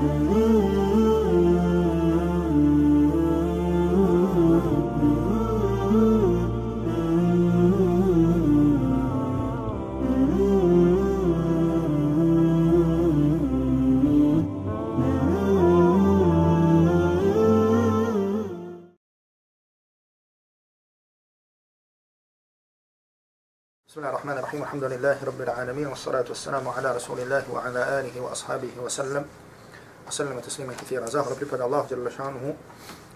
بسم الله الرحمن الرحيم. الحمد لله رب العالمين والصلاة والسلام على رسول الله وعلى آله وأصحابه وسلم. وسلم تسليما كثيرا زاهر بريباد الله جل شانه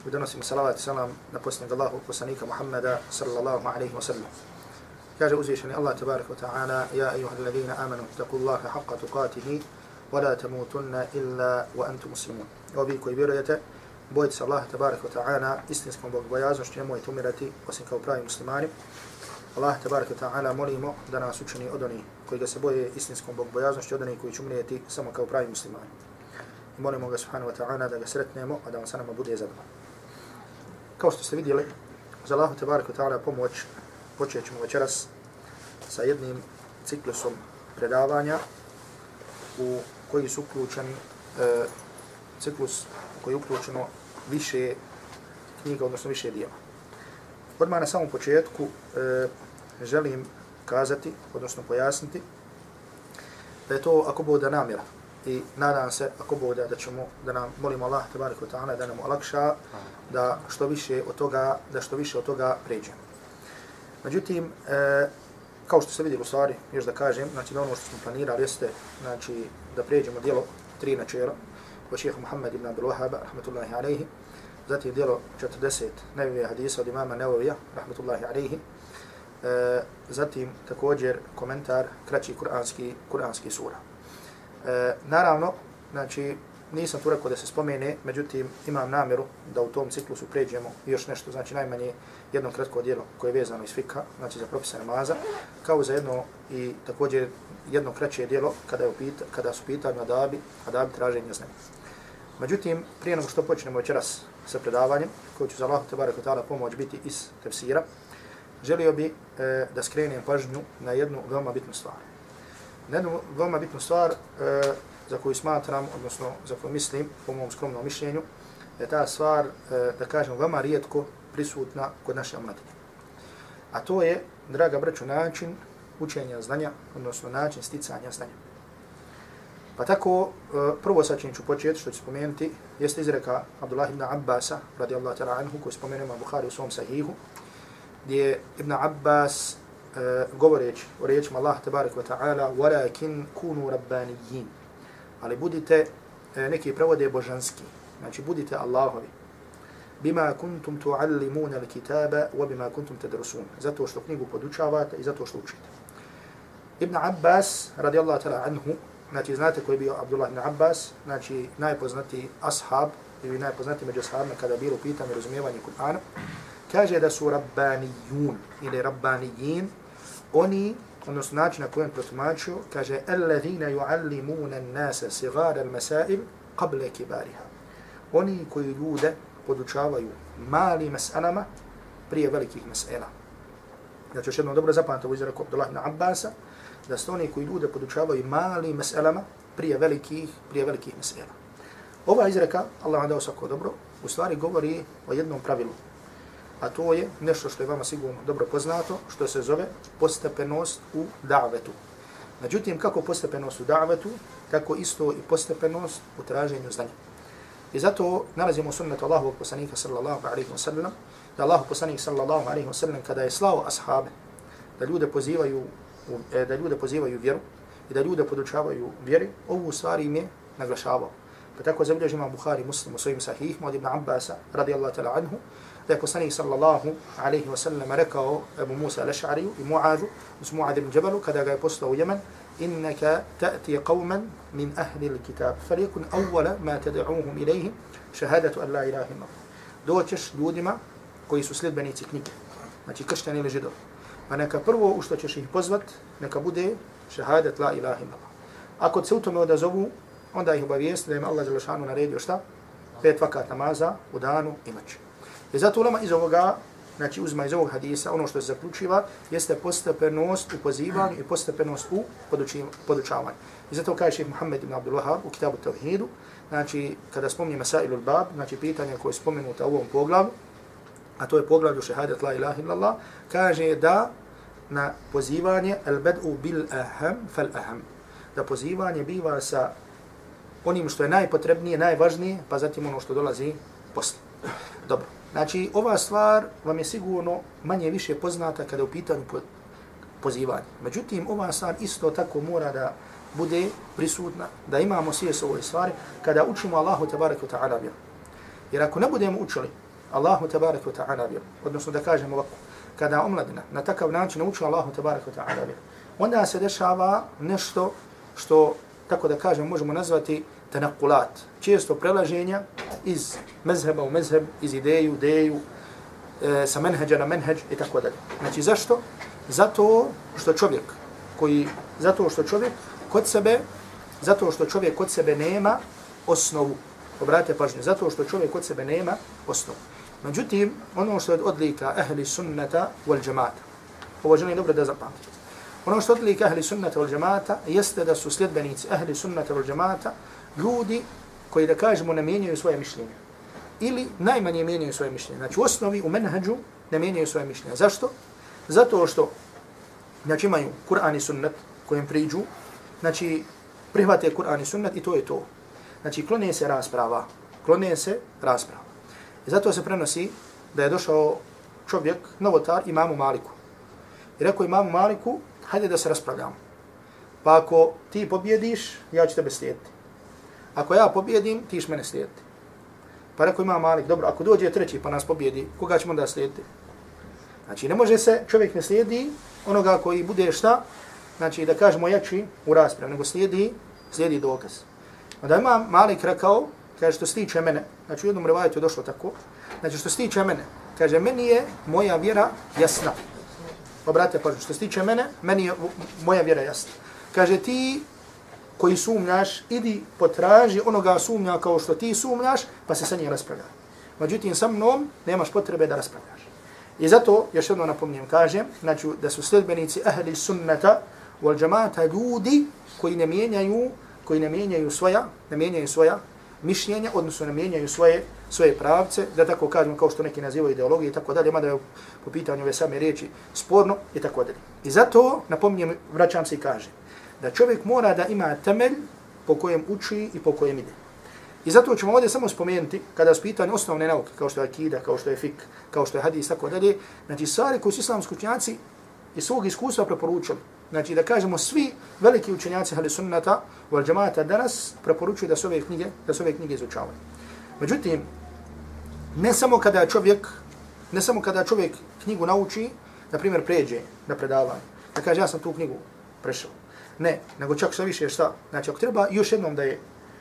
ودنسي من صلاة السلام نبوسنك الله وقسنيك محمد صلى الله عليه وسلم كاجة أزيشني الله تبارك وتعالى يا أيها الذين آمنوا اتقوا الله حق تقاته ولا تموتن إلا وأنتم مسلمون وبيكو يبيريته bojite se Allah tabaraka wa ta'ala istinskom bogobojaznošću nemojte umirati osim kao pravi muslimani Allah tabaraka ta'ala molimo da nas učini od onih koji ga se boje istinskom bogobojaznošću, od onih koji će umrijeti samo kao pravi muslimani. I molimo ga subhanahu wa ta'ala da ga sretnemo, a da on sa nama bude zadovoljno. Kao što ste vidjeli, za Allah tabaraka ta'ala pomoć počet ćemo večeras sa jednim ciklusom predavanja u koji su uključeni e, ciklus u koji je uključeno više knjiga, odnosno više dijela. Odmah na samom početku e, želim kazati, odnosno pojasniti, da je to ako bude namjera i nadam se ako bude da ćemo, da nam molimo Allah tabarika ta'ala da nam olakša da što više od toga, da što više od toga pređemo. Međutim, e, kao što se vidi u stvari, još da kažem, znači da ono što smo planirali jeste znači, da pređemo dijelo tri načela, od šeha Muhammed ibn Abdul Wahaba, rahmatullahi alaihi, zatim dijelo 40 nevije hadisa od imama Nevovija, rahmatullahi alaihi, e, zatim također komentar kraći kuranski, kuranski sura. E, naravno, znači, nisam tu rekao da se spomene, međutim, imam namjeru da u tom ciklusu pređemo još nešto, znači najmanje jedno kratko dijelo koje je vezano iz fika, znači za propise namaza, kao za jedno i također jedno kraće dijelo kada, je upita, kada su pitanju adabi, adabi traženja znanja. Međutim, prije nego što počnemo večeras sa predavanjem, koji ću za Allah tabaraka ta'ala pomoć biti iz tefsira, želio bi e, da skrenem pažnju na jednu veoma bitnu stvar. Na jednu veoma bitnu stvar e, za koju smatram, odnosno za koju mislim, po mom skromnom mišljenju, je ta stvar, e, da kažem, veoma rijetko prisutna kod naše omladine. A to je, draga braću, način učenja znanja, odnosno način sticanja znanja. Pa tako, e, prvo sa čim ću početi, što ću spomenuti, jeste izreka Abdullah ibn Abbasa, radijallahu ta'ala anhu, koju spomenemo Bukhari u svom sahihu, gdje Ibn Abbas govoreći o riječima Allah tabarik wa ta'ala وَلَكِنْ كُونُوا رَبَّانِيِّينَ Ali budite, uh, neki prevode božanski, znači budite Allahovi. Bima kuntum tuallimuna al-kitaba wa bima kuntum tadrusun. Zato što knjigu podučavate i zato što učite. Ibn Abbas radijallahu ta'ala anhu, znači znate koji je bio Abdullah ibn Abbas, znači najpoznati ashab ili najpoznati među ashabima kada bilo pitanje razumijevanje Kur'ana, kaže da su rabbanijun ili rabbanijin, oni, odnosno način na kojem protumačio, kaže alladhina juallimuna nasa sigara al-masail qabla kibariha. Oni koji ljude podučavaju mali mas'alama prije velikih mas'ala. Znači, još jedno dobro zapamte ovo izreku Abdullah ibn Abbasa, da su oni koji ljude podučavaju mali mas'alama prije velikih, prije velikih mas'ala. Ova izreka, Allah vam dao svako dobro, u stvari govori o jednom pravilu, a to je nešto što je vama sigurno dobro poznato, što se zove postepenost u davetu. Međutim, kako postepenost u davetu, tako isto i postepenost u traženju znanja. I zato nalazimo sunnet Allahu poslanika sallallahu alaihi wa sallam, da Allahu poslanik sallallahu alaihi wa sallam kada je slao ashabe, da ljude pozivaju, e, da ljude pozivaju vjeru i da ljude podučavaju vjeri, ovu stvari im je naglašavao. Pa tako zabilježi ima Bukhari muslim u svojim sahihima od Ibn Abbas radijallahu ta'la anhu, da je poslanik sallallahu alaihi wa sallam rekao Abu Musa al-Ash'ari i Mu'adu, uz Mu'adh ibn Jabalu, kada ga je poslao u Jemen, innaka ta'ti qawman min ahli al-kitab, falikun awwala ma tad'uhum ilayhim shahadatu an la ilaha illallah. Doćeš ljudima koji su sljedbenici knjige, znači kršćani ili židovi. Pa neka prvo u što ćeš ih pozvat, neka bude šahadat la ilaha illallah. Ako se u tome odazovu, onda ih obavijesti da im Allah naredio šta? Pet vakat namaza u danu i noći. I zato ulema iz ovoga znači uzma iz ovog hadisa, ono što se zaključiva, jeste postepenost u pozivanju i postepenost u podučavanju. I zato kaže šeht Muhammed ibn Abdul Wahab u kitabu Tawhidu, znači kada spomni Masailul Bab, znači pitanje koje je spomenuto u ovom poglavu, a to je poglavlju šehadet la ilaha illallah, kaže da na pozivanje al bad'u bil aham fal aham. Da pozivanje biva sa onim što je najpotrebnije, najvažnije, pa zatim ono što dolazi posle. Dobro. Znači, ova stvar vam je sigurno manje više poznata kada je u pitanju pozivanje. Međutim, ova stvar isto tako mora da bude prisutna, da imamo svijest ovoj stvari, kada učimo Allahu tabarak wa ta'ala vjeru. Jer ako ne budemo učili Allahu tabarak wa ta'ala vjeru, odnosno da kažemo ovako, kada omladina na takav način nauči Allahu tabarak wa ta'ala vjeru, onda se dešava nešto što, tako da kažemo, možemo nazvati tenakulat, često prelaženja iz mezheba u mezheb, iz ideju, ideju, e, sa menheđa na menheđ i tako dalje. Znači zašto? Zato što čovjek koji, zato što čovjek kod sebe, zato što čovjek kod sebe nema osnovu. Obratite pažnju, zato što čovjek kod sebe nema osnovu. Međutim, ono što je odlika ahli sunnata wal džemata, ovo želim dobro da zapamtite. Ono što odlika ahli sunnata wal džemata jeste da su sljedbenici ahli sunnata wal džemata ljudi koji da kažemo ne mijenjaju svoje mišljenje. Ili najmanje mijenjaju svoje mišljenje. Znači u osnovi, u menhađu ne mijenjaju svoje mišljenje. Zašto? Zato što znači, imaju Kur'an i sunnet kojim priđu, znači prihvate Kur'an i sunnet i to je to. Znači klone se rasprava. Klone se rasprava. I zato se prenosi da je došao čovjek, novotar, imamu Maliku. I rekao imamu Maliku, hajde da se raspravljamo. Pa ako ti pobjediš, ja ću tebe slijediti. Ako ja pobjedim, ti ćeš mene slijediti. Pa rekao ima Malik, dobro, ako dođe treći pa nas pobjedi, koga ćemo da slijediti? Znači, ne može se, čovjek ne slijedi onoga koji bude šta, znači da kažemo jači u raspravi, nego slijedi, slijedi dokaz. Onda ima Malik rekao, kaže što se tiče mene, znači u jednom revajetu je došlo tako, znači što se tiče mene, kaže meni je moja vjera jasna. Obratite pažnju, što se tiče mene, meni je moja vjera jasna. Kaže ti koji sumnjaš, idi potraži onoga sumnja kao što ti sumnjaš, pa se sa njim raspravljaj. Međutim, sa mnom nemaš potrebe da raspravljaš. I zato, još jedno napomnijem, kažem, znači da su sljedbenici ahli sunnata wal džamata ljudi koji ne mijenjaju, koji ne mijenjaju svoja, ne mijenjaju svoja mišljenja, odnosno ne mijenjaju svoje, svoje pravce, da tako kažem, kao što neki nazivaju ideologije i tako dalje, mada je po pitanju ove same riječi sporno i tako dalje. I zato, napomnijem, vraćam se i kažem, da čovjek mora da ima temelj po kojem uči i po kojem ide. I zato ćemo ovdje samo spomenuti, kada su pitanje osnovne nauke, kao što je akida, kao što je fik, kao što je hadis, tako dalje, znači stvari koji su islamski učenjaci iz svog iskustva preporučili. Znači da kažemo svi veliki učenjaci hali sunnata wal al danas preporučuju da se ove knjige, da se ove knjige izučavaju. Međutim, ne samo kada čovjek, ne samo kada čovjek knjigu nauči, na primjer pređe na predavanje, da kaže ja sam tu knjigu prešao. Ne, nego čak što više šta. Znači, ako treba još jednom da je,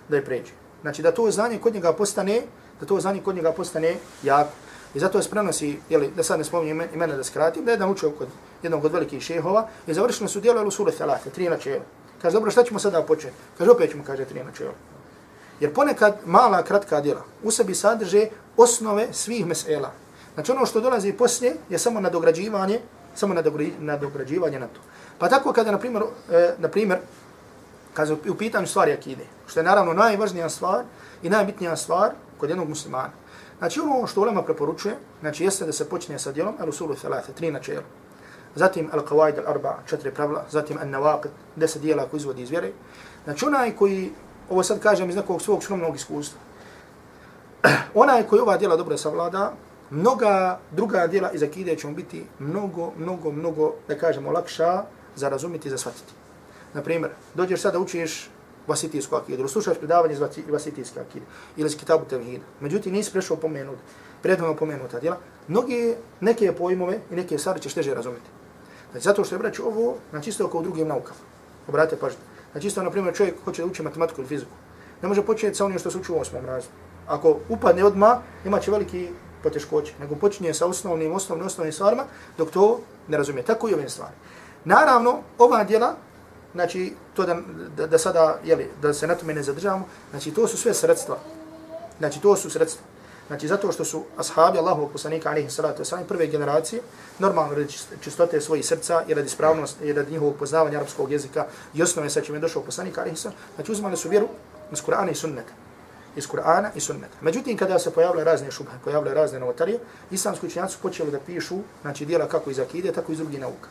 da je pređe. Znači, da to znanje kod njega postane, da to znanje kod njega postane jako. I zato je prenosi, jeli, da sad ne spominjem imena da skratim, da je jedan učio kod jednog od velikih šehova i završeno su dijelo Lusule Thalate, tri načela. Kaže, dobro, šta ćemo sada početi? Kaže, opet ćemo, kaže, tri načela. Jer ponekad mala, kratka djela u sebi sadrže osnove svih mesela. Znači, ono što dolazi poslije je samo nadograđivanje, samo nadograđivanje na to. Pa tako kada, na primjer, e, na primjer kada u pitanju stvari akide, što je naravno najvažnija stvar i najbitnija stvar kod jednog muslimana. Znači ono što ulema preporučuje, znači jeste da se počne sa djelom al-usulu thalatha, tri načela. Zatim al-qawaid al-arba, četiri pravila, zatim an-nawaqid, deset dijela koji izvodi iz vjere. Znači onaj koji, ovo sad kažem iz nekog svog skromnog iskustva, onaj koji ova djela dobro savlada, mnoga druga djela iz akide će mu biti mnogo, mnogo, mnogo, da kažemo, lakša za razumjeti i za shvatiti. Naprimjer, dođeš sada učiš vasitijsku akidu, slušaš predavanje iz vasitijske akide ili iz kitabu tevhida. Međutim, nisi prešao pomenut, predavno pomenuta djela, mnogi neke pojmove i neke stvari ćeš teže razumjeti. Znači, zato što je braći ovo, znači isto kao u drugim naukama. Obratite pažnje. Znači isto, na primjer, čovjek hoće da uči matematiku ili fiziku. Ne može početi sa onim što se uči u osmom razredu. Ako upadne odma, ima će veliki poteškoće. Nego počinje sa osnovnim, osnovnim, osnovnim stvarima, dok to ne razumije. Tako i ovim stvarima. Naravno, ova djela, znači, to da, da, da sada, jeli, da se na tome ne zadržavamo, znači, to su sve sredstva. Znači, to su sredstva. Znači, zato što su ashabi Allahovog poslanika, alaihi salatu wasalam, prve generacije, normalno radi čistote svojih srca i radi spravnosti i radi njihovog poznavanja arapskog jezika i osnove sa čim je došao poslanik, alaihi salatu znači uzmali su vjeru iz Kur'ana i sunneta. Iz Kur'ana i sunneta. Međutim, kada se pojavile razne šubhe, pojavile razne novotarije, islamski učenjaci počeli da pišu, znači, dijela kako iz akide, tako iz drugih nauka.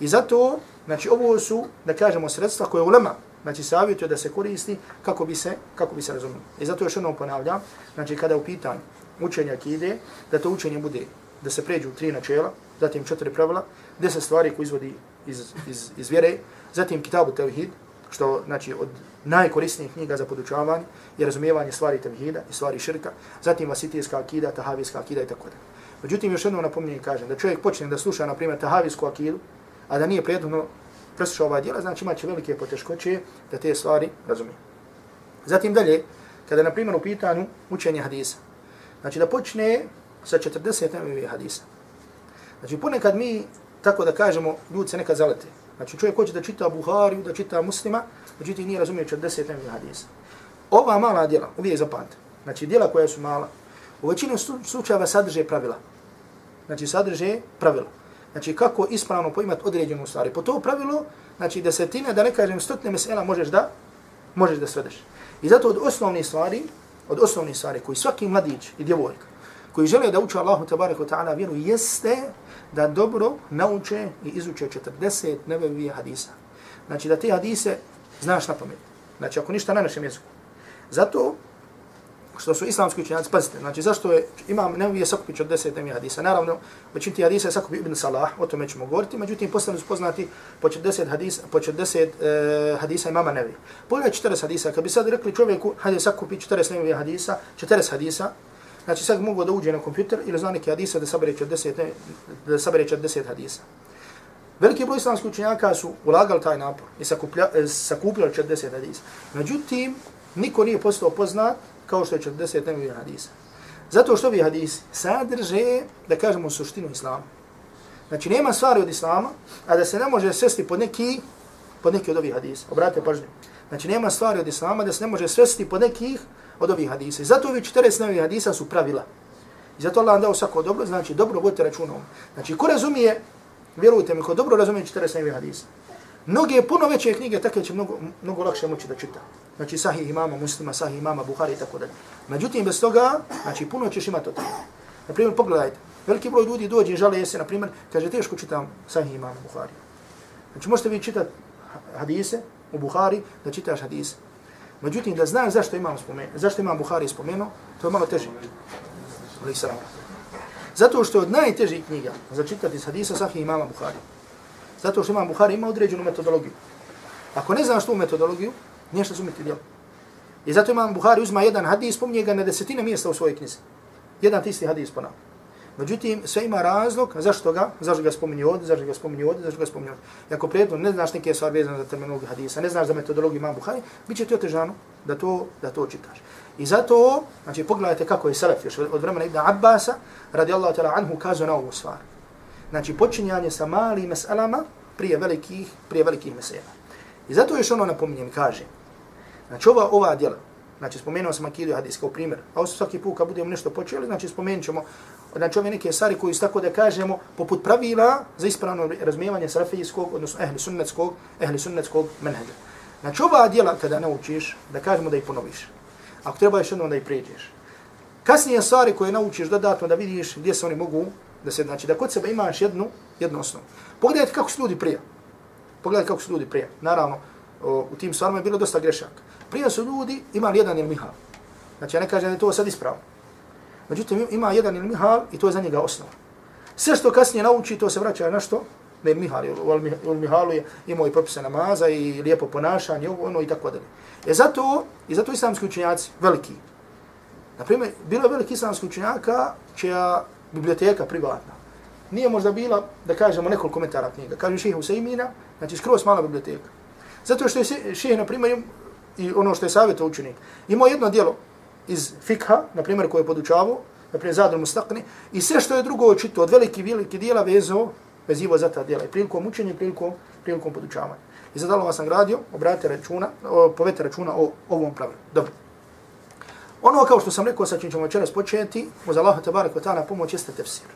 I zato, znači, ovo su, da kažemo, sredstva koje ulema, znači, savjetuje da se koristi kako bi se, kako bi se razumio. I zato još jednom ponavljam, znači, kada u pitanju učenja akide, da to učenje bude, da se pređu tri načela, zatim četiri pravila, deset stvari koje izvodi iz, iz, iz vjere, zatim kitabu tevhid, što znači od najkorisnijih knjiga za podučavanje i razumijevanje stvari tevhida i stvari širka, zatim vasitijska akida, tahavijska akida i tako da. Međutim, još jednom napominjem i kažem da čovjek počne da sluša, na primjer, tahavijsku akidu, a da nije prijedno preslušao ova djela, znači imaće velike poteškoće da te stvari razumije. Zatim dalje, kada na primjer, u pitanju učenje hadisa, znači da počne sa 40 nevi hadisa. Znači, ponekad mi, tako da kažemo, ljudi se nekad zalete. Znači, čovjek hoće da čita Buhariju, da čita muslima, međutim nije razumije 40 nevi hadisa. Ova mala djela, uvijek zapamte, znači djela koja su mala, u većini slučajeva sadrže pravila. Znači, sadrže pravila. Znači, kako ispravno poimati određenu stvari. Po to pravilo, znači, desetine, da ne kažem stotne mesela, možeš da, možeš da svedeš. I zato od osnovnih stvari, od osnovnih stvari koji svaki mladić i djevojka koji žele da uče Allahu tabarak wa ta'ala vjeru jeste da dobro nauče i izuče 40 nebevije hadisa. Znači da te hadise znaš na pamet. Znači ako ništa na našem jeziku. Zato što su islamski učenjaci, pazite, znači zašto je, imam nevije sakupić od deset Nevi hadisa. Naravno, većin ti hadisa je sakupi Ibn Salah, o tome ćemo govoriti, međutim, postanu su poznati po 40 hadisa, po 40 uh, e, hadisa imama Nevi. Pogledaj 40 hadisa, kad bi sad rekli čovjeku, hajde sakupi 40 Nevi hadisa, 40 hadisa, znači sad mogu da uđe na kompjuter ili zna neki hadisa da sabere 40, da sabere 40 hadisa. Veliki broj islamskih učenjaka su ulagali taj napor i e, sakupljali 40 hadisa. Međutim, niko nije postao poznat kao što je 40 nevi hadisa. Zato što bi hadisi sadrže, da kažemo, suštinu islama. Znači, nema stvari od islama, a da se ne može svesti pod neki, pod neki od ovih hadisa. Obratite pažnje. Znači, nema stvari od islama da se ne može svesti pod nekih od ovih hadisa. I zato ovi 40 nevi hadisa su pravila. I zato Allah dao svako dobro, znači, dobro vodite računom. Znači, ko razumije, vjerujte mi, ko dobro razumije 40 nevi hadisa, Mnoge puno veće knjige takve će mnogo, mnogo lakše moći da čita. Znači sahih imama muslima, sahih imama Buhari i tako dalje. Međutim, bez toga, znači puno ćeš imati od toga. Naprimjer, pogledajte, veliki broj ljudi dođe i žale se, naprimjer, kaže, teško čitam sahih imama Buhari. Znači možete vi čitati hadise u Buhari, da čitaš hadise. Međutim, da znaš zašto imam spomen, zašto imam Buhari spomenuo, to je malo teže. Zato što je od najtežih knjiga za čitati hadisa sahih imama Buhari. Zato što imam Buhari ima određenu metodologiju. Ako ne znaš tu metodologiju, niješ razumjeti djelo. I zato imam Buhari uzma jedan hadis, spominje ga na desetine mjesta u svojoj knjizi. Jedan tisti hadis ponavlja. Međutim, sve ima razlog zašto ga, zašto ga spominje ovdje, zašto ga spominje ovdje, zašto ga spominje ovdje. I ako prijedno ne znaš neke stvari vezane za terminologiju hadisa, ne znaš za metodologiju imam Buhari, bit će ti otežano da to, da to čitaš. I zato, znači pogledajte kako je Salaf još od vremena Ibn Abbasa, radi Allah anhu, kazao na ovu stvar. Znači, počinjanje sa malim meselama prije velikih, prije velikih mesela. I zato još ono napominjem, kaže, znači ova, ova djela, znači spomenuo sam akidu i hadis kao primjer, a ovo svaki put kad budemo nešto počeli, znači spomenut ćemo, znači ove neke stvari koji su tako da kažemo, poput pravila za ispravno razmijevanje sarafijskog, odnosno ehli sunnetskog, ehli sunnetskog menheđa. Znači ova djela kada naučiš, da kažemo da ih ponoviš. Ako treba još jednom da ih pređeš. Kasnije stvari koje naučiš dodatno da vidiš gdje se oni mogu da se znači da kod sebe imaš jednu jednu osnovu. Pogledajte kako su ljudi prije. Pogledajte kako su ljudi prije. Naravno, o, u tim stvarima je bilo dosta grešaka. Prije su ljudi imali jedan ili mihal. Znači, ja ne kažem da je to sad ispravo. Međutim, ima jedan ili mihal i to je za njega osnova. Sve što kasnije nauči, to se vraća na što? Na je mihal. U mihalu je imao i propise namaza i lijepo ponašanje, ono i tako dalje. E zato, i zato islamski učenjaci, veliki, Naprimjer, bilo je veliki islamski učenjaka čija biblioteka privatna. Nije možda bila, da kažemo, nekoliko metara knjiga. Kažu šehe Huseimina, znači skroz mala biblioteka. Zato što je šehe, na primjer, i ono što je savjeto učenik, imao jedno dijelo iz fikha, na primjer, koje je podučavao, na primjer, Zadr Mustakni, i sve što je drugo očito od velike velike dijela vezo, vezivo za ta dijela, i prilikom učenja, i prilikom, prilikom podučavanja. I zadalo vas sam gradio, obratite računa, o, povete računa o ovom pravilu. Dobro. Ono kao što sam rekao, sa čim ćemo večeras početi, uz Allaha tabarak wa ta'ala pomoć jeste tefsir.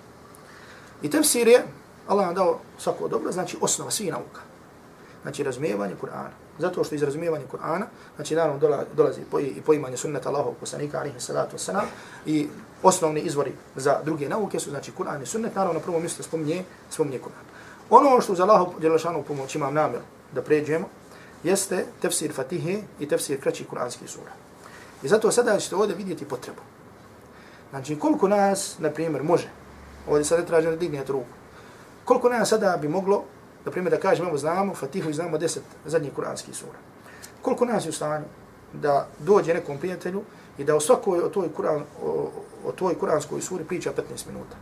I tefsir je, Allah nam dao svako dobro, znači osnova svih nauka. Znači razumijevanje Kur'ana. Zato što iz razumijevanja Kur'ana, znači naravno dolazi po, i poimanje sunnata Allahov poslanika, alihi salatu wasalam, i osnovni izvori za druge nauke su, znači Kur'an i sunnet, naravno na prvom mjestu spominje, spominje Kur'an. Ono što za Allahov djelašanu pomoć imam namjer da pređemo, jeste tefsir Fatihe i tefsir kraći kuranskih sura. I zato sada ćete ovdje vidjeti potrebu. Znači, koliko nas, na primjer, može, ovdje sada tražim da dignete ruku, koliko nas sada bi moglo, na primjer, da kažemo, evo znamo Fatihu i znamo deset zadnjih Kur'anskih sura. Koliko nas je u stanju da dođe nekom prijatelju i da o svakoj o toj, Kur'an, o, o toj Kur'anskoj suri priča 15 minuta.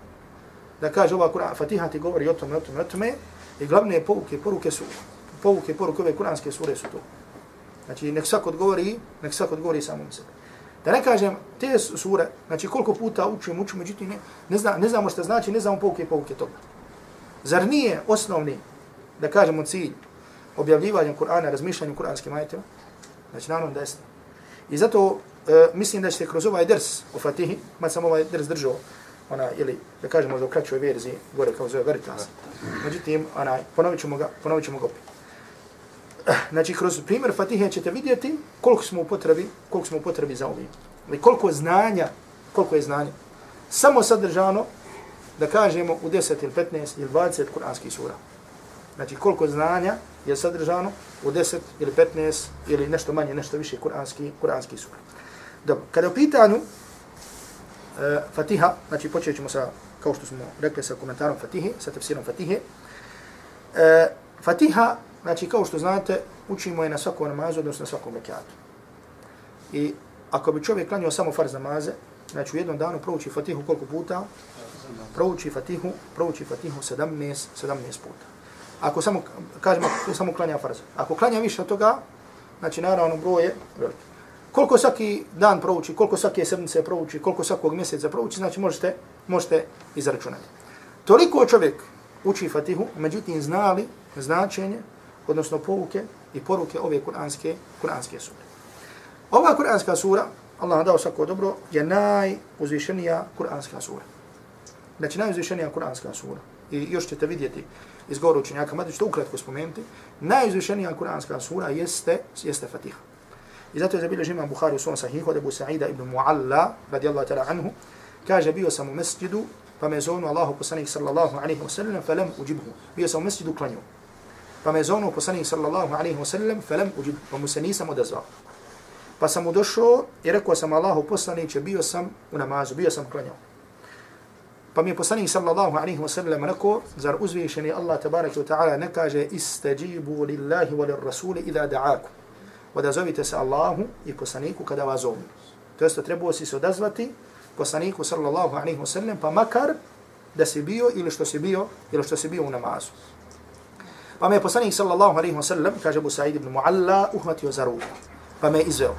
Da kaže ova Kur'an, Fatiha ti govori o tome, o tome, o tome, i glavne pouke, poruke su, pouke, poruke ove Kur'anske sure su to. Znači, nek svak odgovori, nek svak odgovori samom sebi. Da ne kažem, te sure, znači koliko puta učimo, učimo, međutim, ne, ne, zna, ne znamo što znači, ne znamo pouke i pouke toga. Zar nije osnovni, da kažemo cilj, objavljivanja Kur'ana, razmišljanja Kur'anskim ajetima? Znači, naravno da jeste. I zato e, mislim da ćete kroz ovaj ders o Fatihi, mad sam ovaj ders držao, ona, ili da kažemo možda u kraćoj verziji, gore kao zove Veritas. Međutim, onaj, ponovit ćemo ga, ponovit ćemo ga opet. Znači, kroz primjer Fatihe ćete vidjeti koliko smo u potrebi, koliko smo u potrebi za ovim. Ali koliko znanja, koliko je znanja. Samo sadržano, da kažemo, u 10 ili 15 ili 20 kuranskih sura. Znači, koliko znanja je sadržano u 10 ili 15 ili nešto manje, nešto više kuranski, kuranski sura. Dobro, kada je u pitanju e, Fatiha, znači počet ćemo sa, kao što smo rekli, sa komentarom Fatihe, sa tefsirom Fatihe. E, Fatiha Znači, kao što znate, učimo je na svakom namazu, odnosno na svakom rekiatu. I ako bi čovjek klanio samo farz namaze, znači u jednom danu prouči fatihu koliko puta? Prouči fatihu, prouči fatihu 17, 17 puta. Ako samo, kažemo, ako samo klanja farz. Ako klanja više od toga, znači naravno broj je veliki. Koliko svaki dan prouči, koliko svake sedmice prouči, koliko svakog mjeseca prouči, znači možete, možete izračunati. Toliko čovjek uči fatihu, međutim znali značenje odnosno pouke i poruke ove kuranske, kuranske sure. Ova kuranska sura, Allah dao svako dobro, je najuzvišenija kuranska sura. Znači najuzvišenija kuranska sura. I još ćete vidjeti iz govoru učenjaka, mada ćete ukratko spomenuti, najuzvišenija kuranska sura jeste, jeste Fatiha. I zato je zabilježi imam Bukhari u svom sahihu od Ebu Sa'ida ibn Mu'alla, radijallahu ta'la anhu, kaže, bio sam u mesjidu, pa me zonu Allahu poslanik sallallahu alaihi wa sallam, fa lam uđibhu. Bio sam u mesjidu klanju pa me zonuo poslanik sallallahu alaihi wa sallam, felem uđib, pa mu se nisam odazvao. Pa sam mu došao i rekao sam Allahu poslaniće, bio sam u namazu, bio sam klanjao. Pa mi je poslanik sallallahu alaihi wa sallam rekao, zar uzvišeni Allah tabaraka wa ta'ala ne kaže istajibu lillahi wa lirrasuli ila da'aku. Vada zovite se Allahu i poslaniku kada vas zovnu. To jeste, trebao si se odazvati poslaniku sallallahu alaihi wa sallam, pa makar da si bio ili što si bio, ili što si bio u namazu. Pa me poslanik sallallahu alaihi wa sallam, kaže Abu Sa'id ibn Mu'alla, uhvatio za ruku. Pa me izveo.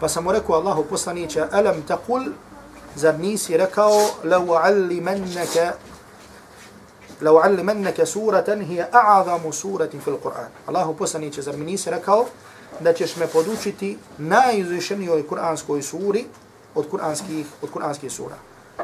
Pa sam mu rekao Allahu poslaniće, alam taqul, zar nisi rekao, lau allimenneke, lau allimenneke suratan hija a'adamu suratin fil Qur'an. Allahu poslaniće, zar mi nisi rekao, da ćeš me podučiti najuzvišenijoj kur'anskoj suri od kur'anskih, od kur'anskih sura.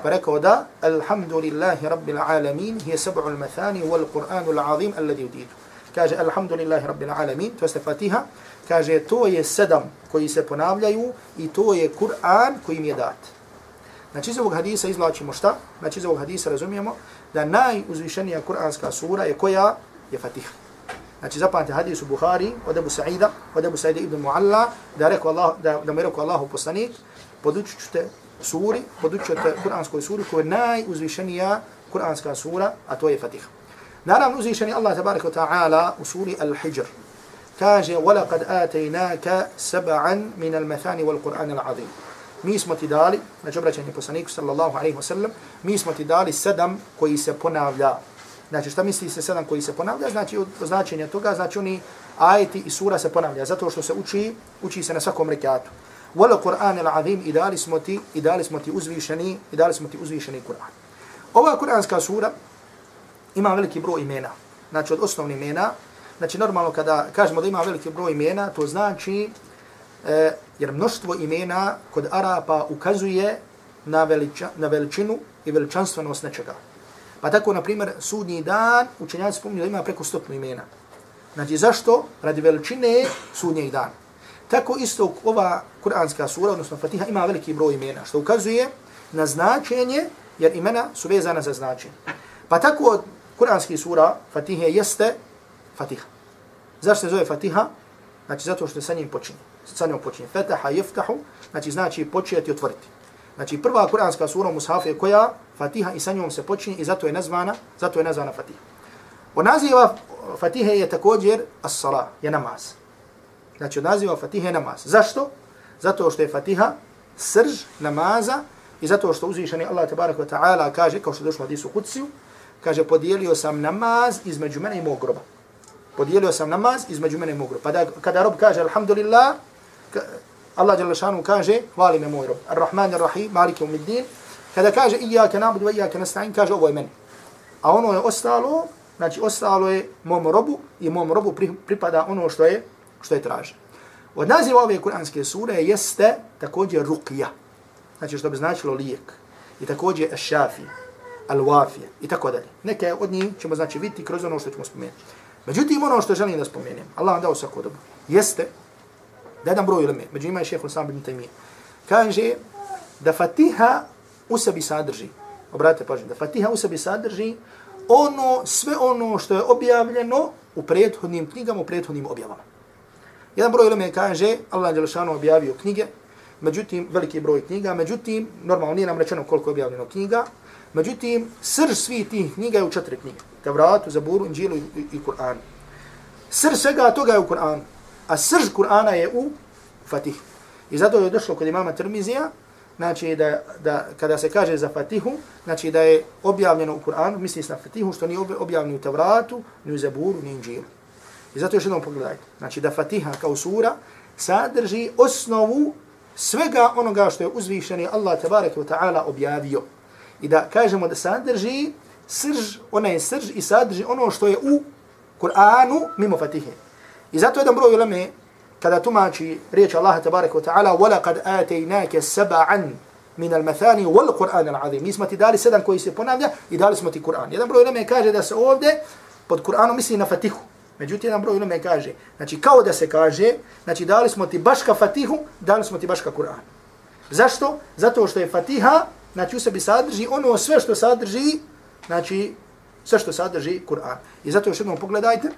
Pa rekao da, alhamdulillahi rabbil alamin, hije sab'u al-mathani wal Qur'anu al-azim alladhi udidu kaže alhamdulillahi rabbil alamin, to je Fatiha, kaže to je sedam koji se ponavljaju i to je Kur'an koji im je dat. Znači iz ovog hadisa izvlačimo šta? Znači iz ovog hadisa razumijemo da najuzvišenija Kur'anska sura je koja? Je Fatiha. Znači zapamte hadis u Buhari od Abu Sa'ida, od Abu Sa'ida ibn Mu'alla, da, rekao Allah, da, da mi rekao Allahu poslanik, podučit ćete suri, podučit ćete Kur'anskoj suri koja je najuzvišenija Kur'anska sura, a to je Fatiha. Naravno uzvišeni Allah tabaraka wa ta'ala u suri Al-Hijr kaže وَلَقَدْ آتَيْنَاكَ سَبَعًا مِنَ الْمَثَانِ وَالْقُرْآنِ الْعَظِيمِ Mi smo ti dali, znači obraćanje poslaniku sallallahu alaihi wa sallam, mi smo ti dali sedam koji se ponavlja. Znači šta misli se sedam koji se ponavlja? Znači od značenja toga, znači oni ajeti i sura se ponavlja, zato što se uči, uči se na svakom rekatu. Wala Kur'an al-Azim i dali smo ti, i dali smo ti uzvišeni, i dali smo ti uzvišeni Kur'an. Ova kur'anska sura, ima veliki broj imena. Znači od osnovnih imena, znači normalno kada kažemo da ima veliki broj imena, to znači e, Jer mnoštvo imena kod Arapa ukazuje na, veliča, na veličinu i veličanstvenost nečega. Pa tako, na primjer, sudnji dan, učenjaci spominju da ima preko stotnu imena. Znači, zašto? Radi veličine sudnjeg dana. Tako isto ova kuranska sura, odnosno Fatiha, ima veliki broj imena, što ukazuje na značenje, jer imena su vezana za značenje. Pa tako od kuranski sura Fatihe jeste Fatiha. Zašto se zove Fatiha? Znači, zato što sa njim počinje. Sa njom počinje. Fataha jeftahu, znači znači početi i otvoriti. Znači, prva kuranska sura u je koja? Fatiha i sa njom se počinje i zato je nazvana, zato je nazvana Fatiha. Od naziva Fatihe je također as-sala, je namaz. Znači od naziva Fatiha je namaz. Zašto? Zato što je Fatiha srž namaza i zato što uzvišeni Allah tabaraka wa ta'ala kaže, kao što je došlo od Isu Kutsiju, kaže podijelio sam namaz između mene i mog groba. Podijelio sam namaz između mene i mog groba. Pa da, kada rob kaže alhamdulillah, Allah jalla kaže hvali me moj rob. Ar-Rahman ar-Rahim, maliki umiddin. Kada kaže iyaka nabudu wa nasta'in, kaže ovo je meni. A ono je ostalo, znači ostalo je mom robu i mom robu pripada ono što je što je traže. Od naziva ove kuranske sure jeste također rukija, znači što bi značilo lijek, i također ašafi, al-wafije i tako dalje. Neke od njih ćemo znači vidjeti kroz ono što ćemo spomenuti. Međutim, ono što želim da spomenem, Allah vam dao svako dobro, jeste da jedan broj ilme, među ima je šehr Usam bin Taymiye, kaže da Fatiha u sebi sadrži, obratite pažnje, da Fatiha u sebi sadrži ono, sve ono što je objavljeno u prethodnim knjigama, u prethodnim objavama. Jedan broj ilme kaže, Allah Đelešanu objavio knjige, međutim, veliki broj knjiga, međutim, normalno nije nam rečeno koliko je objavljeno knjiga, međutim, srž svih tih knjiga je u četiri knjige. Tevratu, Zaburu, Inđilu i, i, Kur'an. Srž svega toga je u Kur'an, a srž Kur'ana je u Fatih. I zato je došlo kod imama Tirmizija, znači da, da kada se kaže za Fatihu, znači da je objavljeno u Kur'anu, misli se na Fatihu, što nije objavljeno u Tevratu, ni u Zaburu, ni u Inđilu. I zato još jednom pogledajte. Znači da Fatiha kao sura sadrži osnovu svega onoga što je uzvišeni Allah tabaraka wa ta'ala objavio I da kažemo da sadrži srž, ona je srž i sadrži ono što je u Kur'anu mimo Fatihe. I zato jedan broj uleme kada tumači riječ Allah tabaraka wa ta'ala وَلَقَدْ آتَيْنَاكَ سَبَعًا min al-mathani wal Qur'an al-azim. Mi smo ti dali sedam koji se ponavlja i dali smo ti Kur'an. Jedan broj uleme kaže da se ovdje pod Kur'anom misli na Fatihu. Međutim, jedan broj uleme kaže, znači kao da se kaže, znači dali smo ti baška fatihu, dali smo ti baška Kur'an. Zašto? Zato što je fatiha, znači u sebi sadrži ono sve što sadrži, znači sve što sadrži Kur'an. I zato još jednom pogledajte,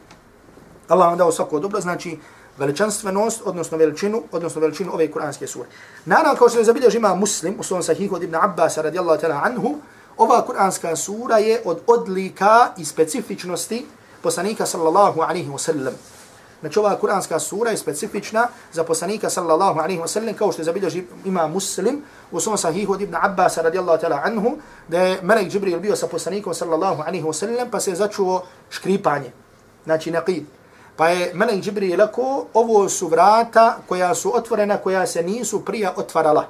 Allah vam dao svako dobro, znači veličanstvenost, odnosno veličinu, odnosno veličinu ove kuranske sure. Naravno, kao što je zabilježi ima muslim, u svom sahihu od Ibn Abbas radijallahu ta'ala anhu, ova kuranska sura je od odlika i specifičnosti poslanika sallallahu alaihi wa sallam. Znači ova kuranska sura je specifična za poslanika sallallahu alaihi wa sallam, kao što je zabilježi ima muslim u svom sahihu od Ibn Abbas radijallahu ta'ala anhu, da je Melek Džibril bio sa poslanikom sallallahu alaihi wa sallam, pa se je začuo škripanje, znači naqid. Pa je Melek Džibril rekao, ovo su vrata koja su otvorena, koja se nisu prija otvarala.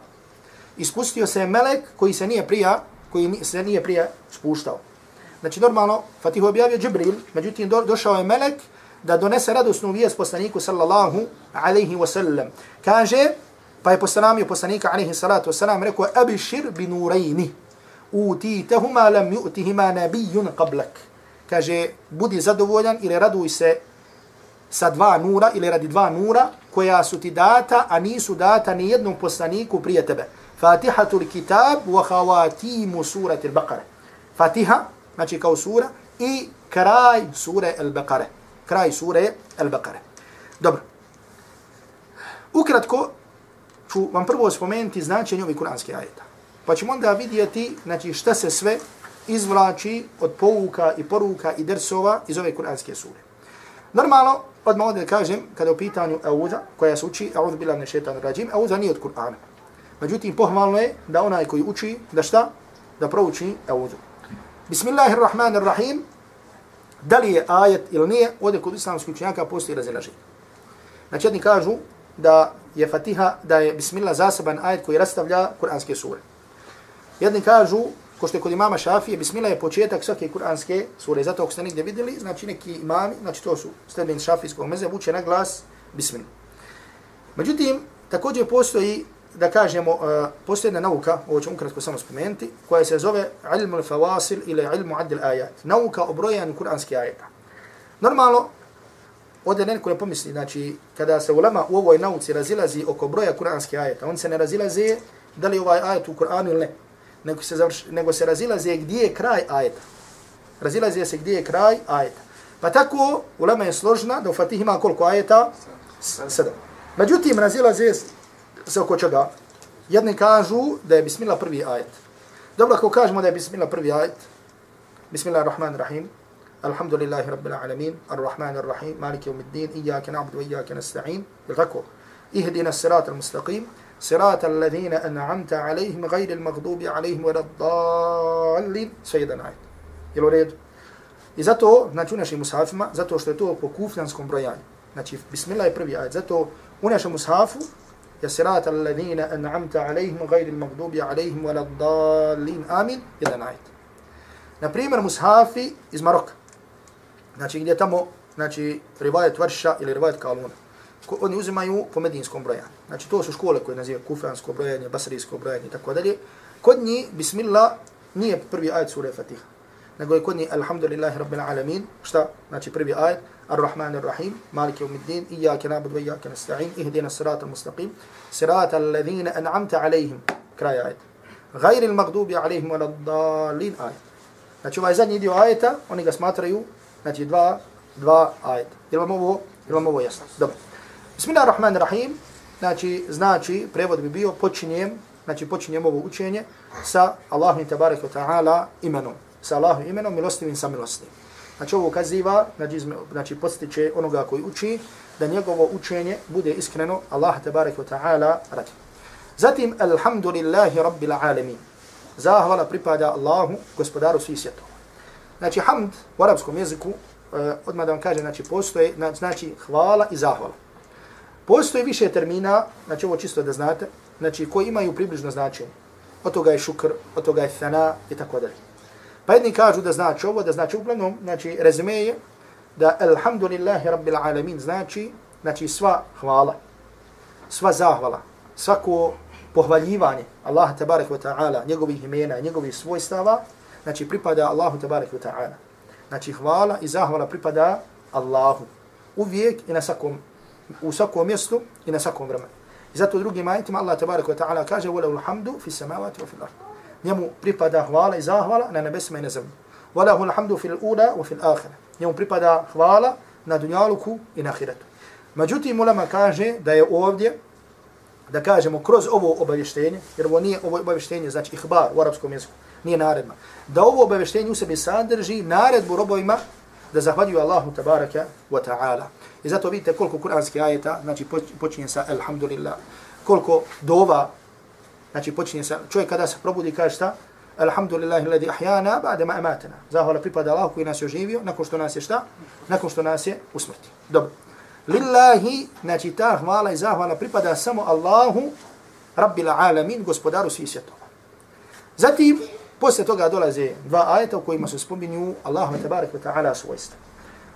Ispustio se Melek koji se nije prija, koji se nije prija spuštao. Znači normalno Fatihu objavio Džibril, međutim do, došao je Melek da donese radosnu vijest poslaniku sallallahu alaihi wasallam. Kaže, pa je poslanamio poslanika alaihi salatu wasallam, rekao, abishir bi nurejni, utitehuma lam yu'tihima nabijun qablak. Kaže, budi zadovoljan ili raduj se sa dva nura ili radi dva nura koja su ti data, a nisu data ni jednom poslaniku prije tebe. Fatihatul kitab wa khawatimu surati al-Baqara. Fatiha, znači kao sura, i kraj sure al-Baqara. Kraj sure Al-Baqara. Dobro. Ukratko ću vam prvo spomenuti značenje ovih kuranskih ajeta. Pa ćemo onda vidjeti znači, šta se sve izvlači od pouka i poruka i dersova iz ove kuranske sure. Normalno, odmah ovdje kažem, kada je u pitanju Auza, koja se uči, Auza bila ne šetan rađim, Auza nije od Kur'ana. Međutim, pohvalno je da onaj koji uči, da šta? Da prouči Auzu. Bismillahirrahmanirrahim. Da li je ajet ili nije, ovdje kod islamskih učenjaka postoji razilaženje. Znači jedni kažu da je Fatiha, da je Bismillah zaseban ajet koji rastavlja kuranske sure. Jedni kažu, ko što je kod imama Šafije, Bismillah je početak svake kuranske sure. Zato ako ste negdje vidjeli, znači neki imami, znači to su sledbeni šafijskog meze, vuče na glas Bismillah. Međutim, Također postoji, da kažemo, e, uh, postoji jedna nauka, ovo ću ukratko samo spomenuti, koja se zove ilmu fawasil ili ilmu adil ajat. Nauka o brojanju kuranskih ajeta. Normalno, ovdje neko ne pomisli, znači, kada se ulema u ovoj nauci razilazi oko broja kuranskih ajeta, on se ne razilazi da li ovaj ajet u Kur'anu ili ne, nego se, završ, nego se razilazi gdje je kraj ajeta. Razilazi se gdje je kraj ajeta. Pa tako, ulema je složna da u Fatih ima koliko ajeta? Sedam. Međutim, razilaze se oko čega? Jedni kažu da je Bismillah prvi ajet. Dobro, ako kažemo da je Bismillah prvi ajet, Bismillahirrahmanirrahim, Alhamdulillahi Rabbil Alamin, Ar-Rahmanir-Rahim, Maliki Yawmiddin, Iyaka na'budu wa iyaka nasta'in. Jel tako? Ihdina sirat al-mustaqim, sirat alladhina an'amta alayhim ghayril maghdubi alayhim waladdallin. Sve jedan ajet. Jel u redu? I zato, znači u našim mushafima, zato što je to po kufljanskom brojanju. Znači, Bismillah je prvi ajet. Zato u našem mushafu je sirat alladhina an'amta alayhim ghayril maghdubi alayhim waladdallin. Amin. Jedan ajet. Na primjer, mushafi iz Maroka. Znači gdje tamo, znači rivajet Vrša ili rivajet Kaluna. Ko, oni uzimaju po medinskom brojanju. Znači to su škole koje nazivaju kufansko brojanje, basrijsko brojanje i tako dalje. Kod njih, bismillah, nije prvi ajet sura Fatiha. Nego je kod njih, alhamdulillahi rabbil alamin, šta? Znači prvi ajet, ar-Rahman ar-Rahim, الدين إياك نعبد وإياك wa iyake nasta'in, ihdina صراط الذين أنعمت عليهم كراي آية an'amta المغضوب عليهم ولا الضالين آية. Znači ovaj zadnji dio ajeta, oni ga smatraju znači dva, dva ajeta. Jel vam ovo, jel vam ovo jasno? Dobro. Bismillahirrahmanirrahim, znači, znači, prevod bi bio, počinjem, znači, počinjem ovo učenje sa Allahom tabarak wa ta'ala imenom. Sa Allahom imenom, milostivim sa milostivim. Znači, ovo ukaziva, znači, znači, postiče onoga koji uči, da njegovo učenje bude iskreno Allah tabarak wa ta'ala radi. Zatim, alhamdulillahi rabbil alamin. Zahvala pripada Allahu, gospodaru svih svjetova. Znači, hamd u arapskom jeziku, uh, odmah da vam kaže, znači, postoje, znači, hvala i zahvala. Postoje više termina, znači, ovo čisto da znate, znači, koji imaju približno značenje. Od toga je šukr, od toga je thana i tako dalje. Pa jedni kažu da znači ovo, da znači uglavnom, znači, rezime je da alhamdulillahi rabbil alamin znači, znači, sva hvala, sva zahvala, svako pohvaljivanje Allaha tabarak wa ta'ala, njegovih imena, njegovih svojstava, znači pripada Allahu tabarak wa ta'ala. Znači hvala i zahvala pripada Allahu. Uvijek i na svakom, u svakom mjestu i na svakom vremenu. I zato u drugim ajitima Allah tabarak wa ta'ala kaže وَلَهُ الْحَمْدُ فِي السَّمَاوَاتِ وَفِي الْأَرْضِ njemu pripada hvala i zahvala na nebesima i na zemlji. Walahu alhamdu fil ula wa fil akhira. Njemu pripada hvala na dunjaluku i na ahiretu. Međutim, ulema kaže da je ovdje, da kažemo kroz ovo obavještenje, jer ovo nije ovo obavještenje, znači ihbar u arapskom jeziku, nije naredba, da ovo obavještenje u sebi sadrži naredbu robovima da zahvaljuju Allahu tabaraka wa ta'ala. I zato vidite koliko kuranskih ajeta, znači počinje sa alhamdulillah, koliko dova znači počinje sa, čovjek kada se probudi kaže šta? Alhamdulillahi alladhi ahyana ba'da ma amatana. Zahvala pripada Allahu koji nas je oživio nakon što nas je šta? Nakon što nas je usmrtio. Dobro. Lillahi, znači ta hvala i zahvala pripada samo Allahu, Rabbil alamin, gospodaru svih svjetova. Zatim, Posle toga dolaze dva ajeta u kojima se spominju Allahu tabarak wa ta'ala svojstva.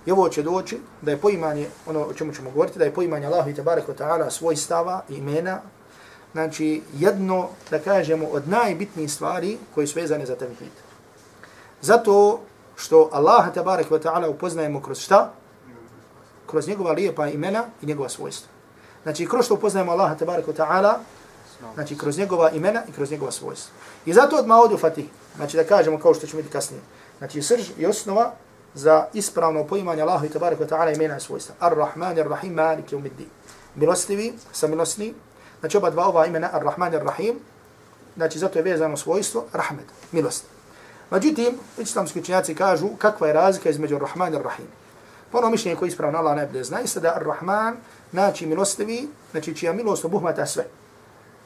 I ovo će doći da je poimanje, ono o čemu ćemo govoriti, da je poimanje Allahu tabarak wa ta'ala svojstava imena, znači jedno, da kažemo, od najbitnijih stvari koje su vezane za tevhid. Zato što Allah tabarak wa ta'ala upoznajemo kroz šta? Kroz njegova lijepa imena i njegova svojstva. Znači, kroz što upoznajemo Allaha tabarak wa ta'ala, znači kroz njegova imena i kroz njegova svojstva. I zato odmah ovdje u Fatih, znači da kažemo kao što ćemo vidjeti kasnije, znači srž i osnova za ispravno poimanje Allaha i wa ta'ala imena i svojstva. Ar-Rahman, Ar-Rahim, Malik, Umiddi. Milostivi, samilosni, znači oba dva ova imena, Ar-Rahman, Ar-Rahim, znači zato je vezano svojstvo, Rahmet, milost. Međutim, islamski učenjaci kažu kakva je razlika između Ar-Rahman i Ar-Rahim. Ono mišljenje koje ispravno Allah najbolje zna, jeste da Ar-Rahman, znači milostivi, znači čija milost obuhvata sve.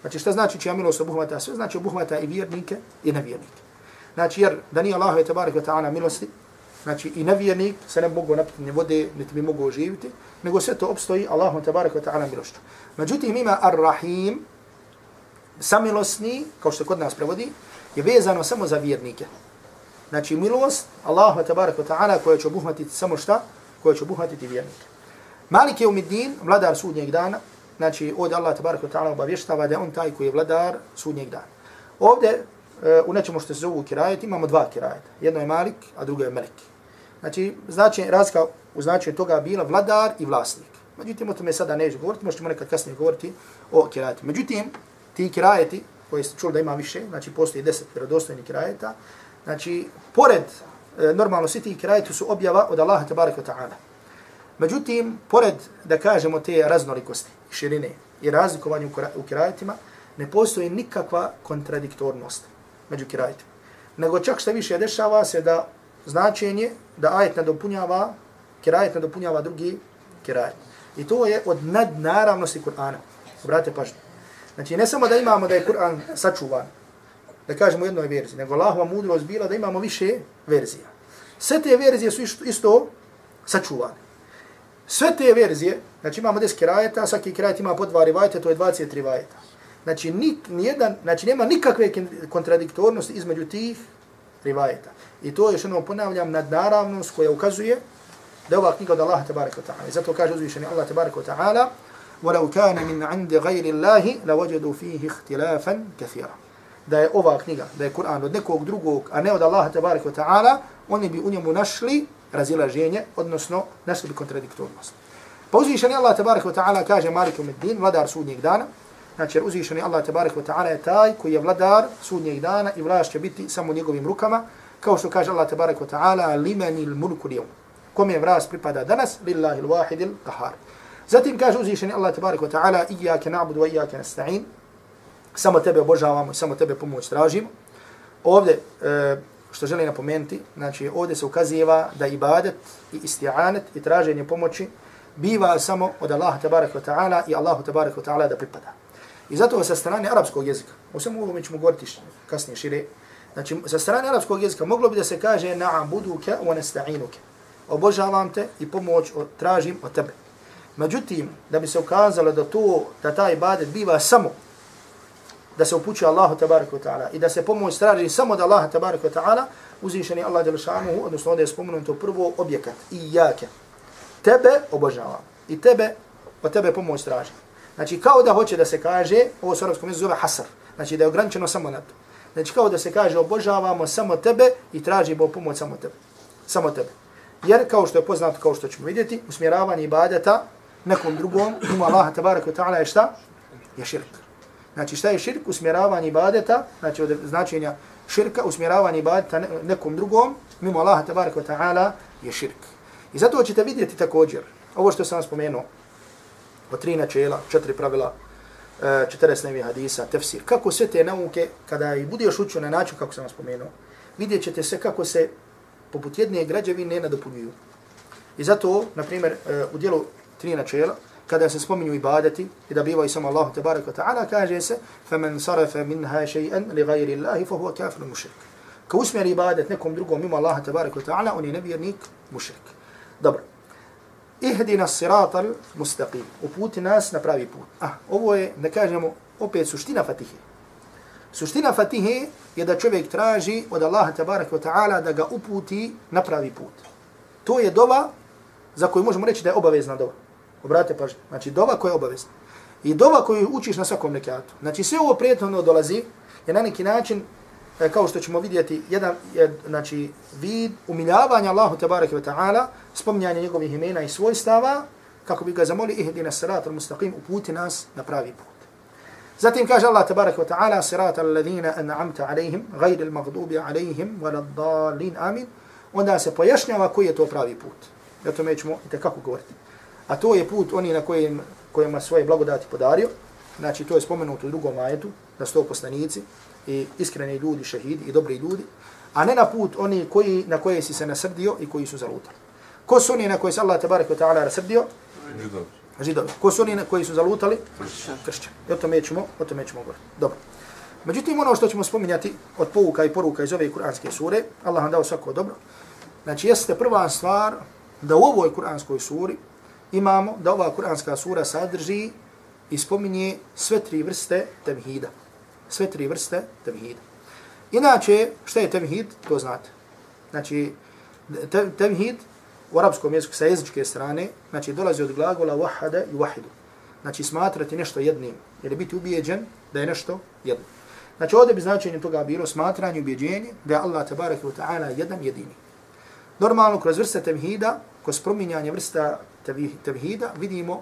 Znači šta znači čija milost obuhvata sve? Znači obuhvata i vjernike i nevjernike. Znači jer da nije Allah je tabarik ta'ala milosti, znači i nevjernik se ne mogu napiti ni vode, niti bi mogu oživiti, nego sve to obstoji Allahu tabarik wa ta'ala milošću. Međutim ima ar-Rahim, samilosni, kao što kod nas prevodi, je vezano samo za vjernike. Znači milost Allahu tabarik wa ta'ala koja će obuhvatiti samo šta? Koja će obuhvatiti vjernike. Malik je umiddin, vladar sudnjeg dana, znači ovdje Allah tabaraka ta'ala obavještava da je on taj koji je vladar sudnjeg dana. Ovdje e, u nečemu što se zovu kirajet imamo dva kirajeta. Jedno je Malik, a drugo je Melik. Znači, znači razlika u značenju toga bila vladar i vlasnik. Međutim, o tome sada neću govoriti, možemo nekad kasnije govoriti o kirajeti. Međutim, ti kirajeti, koji ste čuli da ima više, znači postoji deset vjerodostojnih kirajeta, znači, pored, e, normalno svi ti kirajeti su objava od Allaha tabaraka ta'ala. Međutim, pored, da kažemo, te raznolikosti, širine i razlikovanje u kirajetima, ne postoji nikakva kontradiktornost među kirajetima. Nego čak što više dešava se da značenje da ajet nadopunjava, kirajet nadopunjava drugi kirajet. I to je od nadnaravnosti Kur'ana. Obratite pažnju. Znači, ne samo da imamo da je Kur'an sačuvan, da kažemo u jednoj verziji, nego Allahova mudrost bila da imamo više verzija. Sve te verzije su isto sačuvane. Sve te verzije, znači imamo 10 kirajeta, svaki kirajet ima po dva rivajeta, to je 23 rivajeta. Znači, nik, nijedan, znači nema nikakve kontradiktornosti između tih rivajeta. I to je što ponavljam nadnaravnost koja ukazuje da ova knjiga od Allaha tabaraka wa ta'ala. I zato kaže uzvišeni Allah tabaraka wa ta'ala وَلَوْ كَانَ مِنْ عِنْدِ غَيْرِ اللَّهِ لَوَجَدُوا فِيهِ اخْتِلَافًا كَثِيرًا Da je ova knjiga, da je Kur'an od nekog drugog, a ne od Allaha tabaraka wa ta'ala, oni bi u njemu našli razilaženje, odnosno našli bi kontradiktornost. Pa uzvišeni Allah tabaraka wa ta'ala kaže Malikum id-din, vladar sudnjeg dana, Znači, uzvišeni Allah tabaraka wa ta'ala je taj koji je vladar sudnjeg dana i vlast će biti samo u njegovim rukama, kao što kaže Allah tabaraka wa ta'ala, limenil mulku lijom. Kome je vlast pripada danas? Lillahi l-wahidil qahar. Zatim kaže uzvišeni Allah tabaraka wa ta'ala, ijake na'budu wa ijake nasta'in. Samo tebe obožavamo i samo tebe pomoć tražimo. Ovdje, e, što želim napomenuti, znači ovdje se ukaziva da ibadet i isti'anet i traženje pomoći biva samo od Allaha tabaraka wa ta'ala i Allahu tabaraka wa ta'ala da pripada. I zato sa strane arapskog jezika, o svemu ovome ćemo govoriti kasnije šire, znači sa strane arapskog jezika moglo bi da se kaže na'buduka wa nesta'inuke. Obožavam te i pomoć tražim od tebe. Međutim, da bi se ukazalo da to, da taj ibadet biva samo da se upućuje Allahu tabaraka ta'ala i da se pomoć traži samo da Allaha tabaraka wa ta'ala, uzvišeni Allah djelašanuhu, odnosno ovdje je spomenuto prvo objekat, i jake. Tebe obožavam i tebe, od tebe pomoć tražim. Znači kao da hoće da se kaže, ovo se arabskom zove hasar, znači da je ograničeno samo na to. Znači kao da se kaže obožavamo samo tebe i tražimo pomoć samo tebe. Samo tebe. Jer kao što je poznato, kao što ćemo vidjeti, usmjeravanje ibadeta nekom drugom, ima Allaha tabaraka ta'ala je šta? Je širk. Znači šta je širk? Usmjeravanje ibadeta, znači od značenja širka, usmjeravanje ibadeta nekom drugom, mimo Allaha tabaraka ta'ala je širk. I zato ćete vidjeti također, ovo što sam spomenuo, o tri načela, četiri pravila, e, četiri nevi hadisa, tefsir. Kako sve te nauke, kada i budeš učio na način kako sam vam spomenuo, vidjet ćete sve kako se poput jedne građevine nadopunjuju. I zato, na primjer, e, u dijelu tri načela, kada se spominju ibadeti i da bivaju samo Allahu tabaraka ta'ala, kaže se فَمَنْ صَرَفَ مِنْهَا شَيْئًا لِغَيْرِ اللَّهِ فَهُوَ كَافْرٌ مُشْرِكٌ Ko usmjeri ibadet nekom drugom mimo Allaha tabaraka ta'ala, on je nevjernik mušrik. Dobro ihdina siratal mustaqim. Uputi nas na pravi put. Ah, ovo je, da kažemo, opet suština fatihe. Suština fatihe je da čovjek traži od Allaha tabaraka wa ta'ala da ga uputi na pravi put. To je dova za koju možemo reći da je obavezna dova. Obratite pažnje. Znači, dova koja je obavezna. I dova koju učiš na svakom nekatu. Znači, sve ovo prijetno ono dolazi je na neki način E, kao što ćemo vidjeti, jedan je, znači, vid umiljavanja Allahu tabaraka wa ta'ala, spominjanje njegovih imena i svojstava, kako bi ga zamoli ihdina sirat al-mustaqim, uputi nas na pravi put. Zatim kaže Allah tabaraka wa ta'ala, sirata alladhina an'amta alaihim, gajri al-maghdubi alaihim, wala dalin amin, onda se pojašnjava koji je to pravi put. Ja to mećemo i kako govoriti. A to je put oni na kojim, kojima svoje blagodati podario, znači to je spomenuto u drugom ajetu, da sto poslanici, i iskreni ljudi, šehidi i dobri ljudi, a ne na put oni koji na koje si se nasrdio i koji su zalutali. Ko su oni na koje se Allah tabarak wa ta'ala nasrdio? Židovi. Židovi. Ko su oni na koji su zalutali? Kršćani. I o tome ćemo, o tome ćemo govoriti. Dobro. Međutim, ono što ćemo spominjati od povuka i poruka iz ove kuranske sure, Allah vam dao svako dobro, znači jeste prva stvar da u ovoj kuranskoj suri imamo da ova kuranska sura sadrži i spominje sve tri vrste temhida sve tri vrste tevhida. Inače, šta je tevhid, to znate. Znači, tevhid u arapskom jeziku sa jezičke strane, znači dolazi od glagola wahada i wahidu. znači smatrati nešto jednim, ili biti ubijeđen da je nešto jedno. Znači ovdje bi značenje toga bilo smatranje, ubijeđenje da je Allah tabarak wa ta'ala jedan jedini. Normalno, kroz vrste tevhida, kroz prominjanje vrsta tevhida, vidimo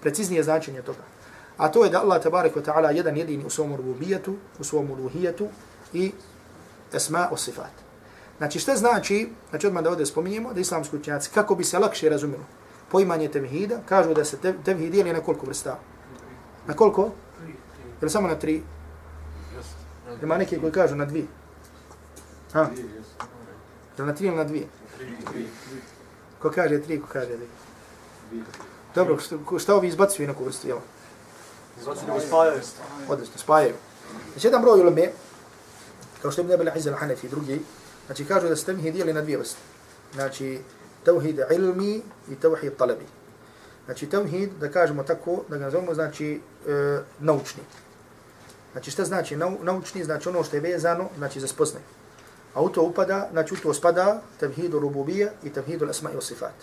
preciznije značenje toga. A to je da Allah tabarak wa ta'ala jedan jedini u svom rububijetu, u svom uluhijetu i esma o sifat. Znači što znači, znači odmah da ovdje spominjemo, da islamski učenjaci, kako bi se lakše razumilo poimanje tevhida, kažu da se tevhid dijeli na koliko vrsta? Na koliko? Ili samo na tri? Ima neki koji kažu na dvije. Ha? Ili na tri ili na dvije? Ko kaže tri, ko kaže dvije? Dobro, što, što ovi izbacuju neku vrstu, jel? Izbacuju da spajaju. Odnosno, spajaju. Znači, jedan broj uleme, kao što je Ibn Abel Izzal Hanefi i drugi, znači kažu da se tevhid dijeli na dvije vrste. Znači, tevhid ilmi i tevhid talabi. Znači, tevhid, da kažemo tako, da ga nazovemo, znači, e, naučni. Znači, šta znači nau, naučni? Znači, ono što je vezano, znači, za spoznaj. A u to upada, znači, u to spada tevhidu rububija i tevhidu asma i sifat.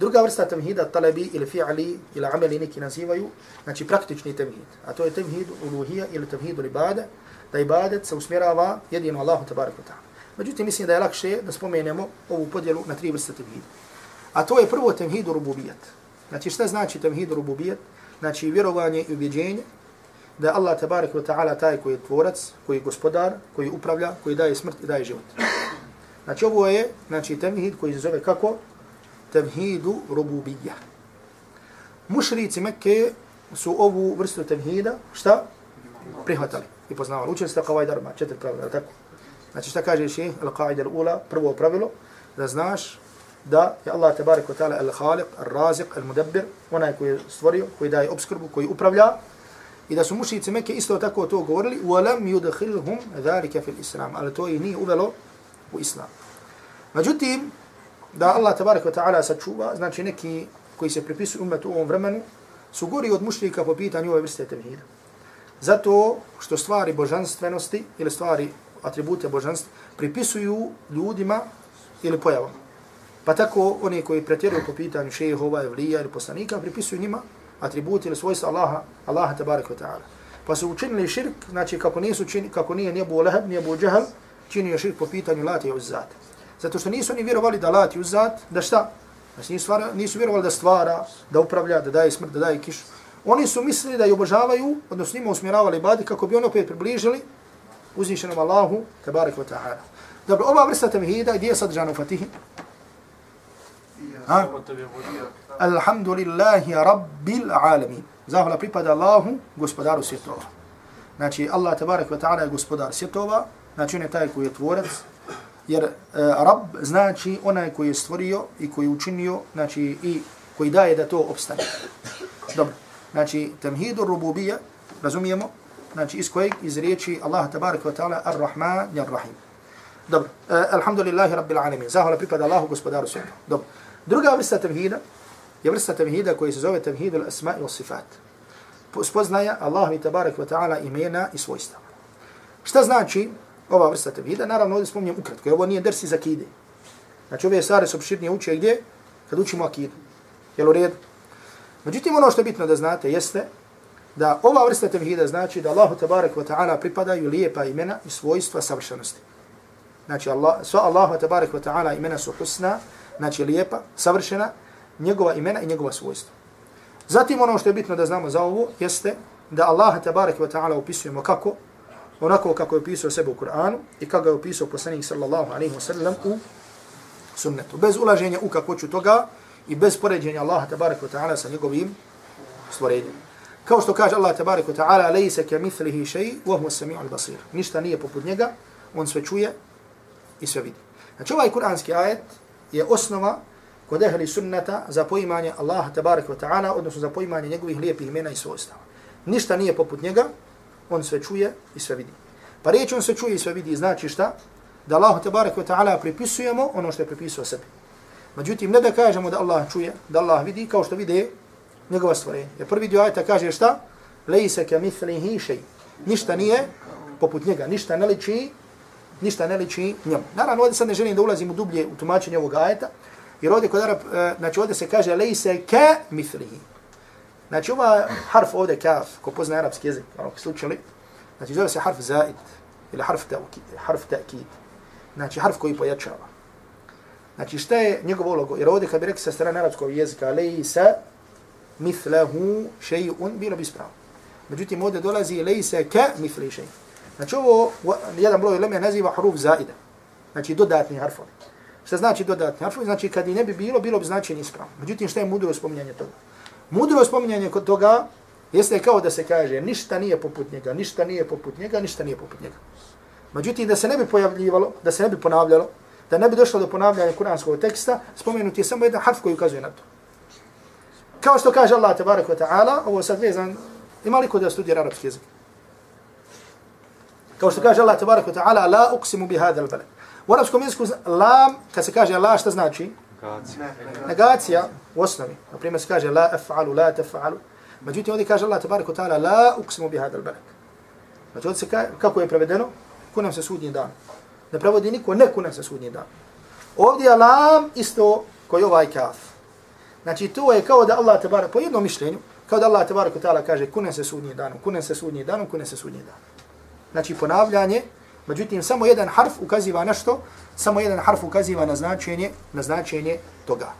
Druga vrsta temhida, talabi ili fi'ali ili ameli neki nazivaju, znači, praktični temhid. A to je temhid uluhija ili tevhid ibada, da ibadet se usmjerava jedino Allahu tabarak wa ta'ala. Međutim, mislim da je lakše da spomenemo ovu podjelu na tri vrste temhida. A to je prvo temhid rububijat. Znači, šta znači temhid rububijat? Znači, vjerovanje i ubjeđenje da je Allah tabarak wa ta'ala taj koji je tvorac, koji je gospodar, koji upravlja, koji daje smrt i daje život. Znači, ovo je znači, temhid koji se zove kako? Tevhidu rububija. Mušrici Mekke su ovu vrstu tevhida, šta? Prihvatali i poznavali. Učili ste kao ovaj darma, četiri pravila, tako? Znači šta kaže še? Al-Qaida al-Ula, prvo pravilo, da znaš da je Allah tabarik wa ta'ala al-Khaliq, al-Raziq, al-Mudabbir, onaj koji je stvorio, koji daje obskrbu, koji upravlja, i da su mušici Mekke isto tako to govorili, وَلَمْ يُدْخِلْهُمْ ذَلِكَ فِي الْإِسْلَامِ Ali to ih nije uvelo u Islam. Međutim, da Allah tabarak wa ta'ala sačuva, znači neki koji se pripisuju umetu u ovom vremenu, su gori od mušljika po pitanju ove vrste tevhida. Zato što stvari božanstvenosti ili stvari atribute božanstva pripisuju ljudima ili pojavama. Pa tako oni koji pretjeruju po pitanju šehova, evlija ili poslanika, pripisuju njima atribute ili svojstva Allaha, Allaha tabaraka wa ta'ala. Pa su učinili širk, znači kako nisu čini, kako nije nije bu leheb, nije bu džahal, činio širk po pitanju lati i Uzzata. Zato što nisu oni vjerovali da lati i da šta? Znači nisu, stvara, nisu vjerovali da stvara, da upravlja, da daje smrt, da daje kišu. Oni su mislili da je obožavaju, odnosno njima usmjeravali badi kako bi ono opet približili uzvišenom Allahu, tabarak wa ta'ala. Dobro, ova vrsta tevhida, gdje je sadržana u Fatihi? Ha? Alhamdulillahi rabbil alamin. Zahvala pripada Allahu, gospodaru svjetova. Znači, Allah tabarak wa ta'ala je gospodar svjetova, znači on je taj koji je tvorac, jer e, Rab znači onaj koji je stvorio i koji je učinio, znači i koji daje da to obstane. Dobro, znači, temhidu rububija, razumijemo, znači iz kojeg iz riječi Allah tabaraka wa ta'ala ar-Rahman ar-Rahim. Dobro, e, alhamdulillahi rabbil alamin. Zahvala pripada Allahu gospodaru svijeta. Dobro. Druga vrsta temhida je vrsta temhida koji se zove temhidu al-asma i sifat. Spoznaja Allah i tabaraka wa ta'ala imena i svojstva. Šta znači ova vrsta tevhida? Naravno, ovdje spominjem ukratko. Ovo nije dersi za kide. Znači, ove stvari su opširnije uče gdje? Kad učimo akidu. Jel u redu? Međutim, ono što je bitno da znate jeste da ova vrsta tevhida znači da Allahu tabarak wa ta'ala pripadaju lijepa imena i svojstva savršenosti. Znači Allah, sva Allahu tabarak wa ta'ala imena su husna, znači lijepa, savršena, njegova imena i njegova svojstva. Zatim ono što je bitno da znamo za ovo jeste da Allah tabarak wa ta'ala opisujemo kako, onako kako je opisao sebe u Kur'anu i kako je opisao poslanik sallallahu alaihi wa sallam u sunnetu. Bez ulaženja u kakvoću toga i bez poređenja Allaha tabarak wa ta'ala sa njegovim stvorenjem. Kao što kaže Allah tabarik wa ta'ala, lejse ke mithlihi šeji, wa huwa sami'u al-basir. Ništa nije poput njega, on sve čuje i sve vidi. Znači ovaj kuranski ajet je osnova kod ehli sunnata za poimanje Allaha tabarik wa ta'ala, odnosno za poimanje njegovih lijepih imena i svojstava. Ništa nije poput njega, on sve čuje i sve vidi. Pa reći on sve čuje i sve vidi znači šta? Da Allah tabarik wa ta'ala pripisujemo ono što je pripisao sebi. Međutim, ne da kažemo da Allah čuje, da Allah vidi kao što vide njegova stvorenja. Jer prvi dio ajta kaže šta? Lejse ke mithlihi šej. Ništa nije poput njega, ništa ne liči, ništa ne liči njemu. Naravno, ovdje sad ne želim da ulazim u dublje u tumačenje ovog ajeta, jer ovdje kod Arab, e, znači ovdje se kaže lejse ke mithlihi. Znači, ova harf ovdje, kaf, ko pozna arapski jezik, ono ko slučali, znači, zove se harf zaid, ili harf ta'kid, harf ta'kid. Znači, harf koji pojačava. Znači, šta je njegov ulogo? Jer ovdje, kad bi rekli sa strane arapskog jezika, lejsa mithlahu še'un, bilo bi spravo. Međutim, ovdje dolazi lejsa ka mithli še'un. Znači, ovo, jedan broj lemija naziva haruf zaida. Znači, dodatni harfovi. Šta znači dodatni harfovi? Znači, kad i ne bi bilo, bilo bi značenje ispravno. Međutim, šta je mudro spominjanje toga? Mudro spominjanje kod toga jeste kao da se kaže ništa nije poput njega, ništa nije poput njega, ništa nije poput njega. Međutim, da se ne bi pojavljivalo, da se ne bi ponavljalo, da ne bi došlo do ponavljanja kuranskog teksta, spomenuti je samo jedan harf koji ukazuje na to. Kao što kaže Allah tabarak wa ta'ala, ovo sad vezan, ima li kod da studira arapski jezik? Kao što kaže Allah tabarak wa ta'ala, la uksimu bi hadal balad. U arapskom jeziku lam, kad se kaže la, šta znači? Negacija. Negacija u osnovi. Na primjer se kaže la af'alu, la taf'alu. Međutim, ovdje kaže Allah tabarak wa ta'ala, la uqsimu bi hadal balad. Znači, ovdje se kaže, kako je prevedeno? Kunem se sudnji dan. Ne prevodi niko, ne kunem se sudnji dan. Ovdje je lam isto koji ovaj kaf. Znači, to je kao da Allah tabarak, po jednom mišljenju, kao da Allah tabarak wa ta'ala kaže kunem se sudnji dan, kunem se sudnji dan, kunem se sudnji dan. Znači, ponavljanje, Međutim, samo jedan harf ukaziva na što? Samo jedan harf ukaziva na značenje, na značenje toga.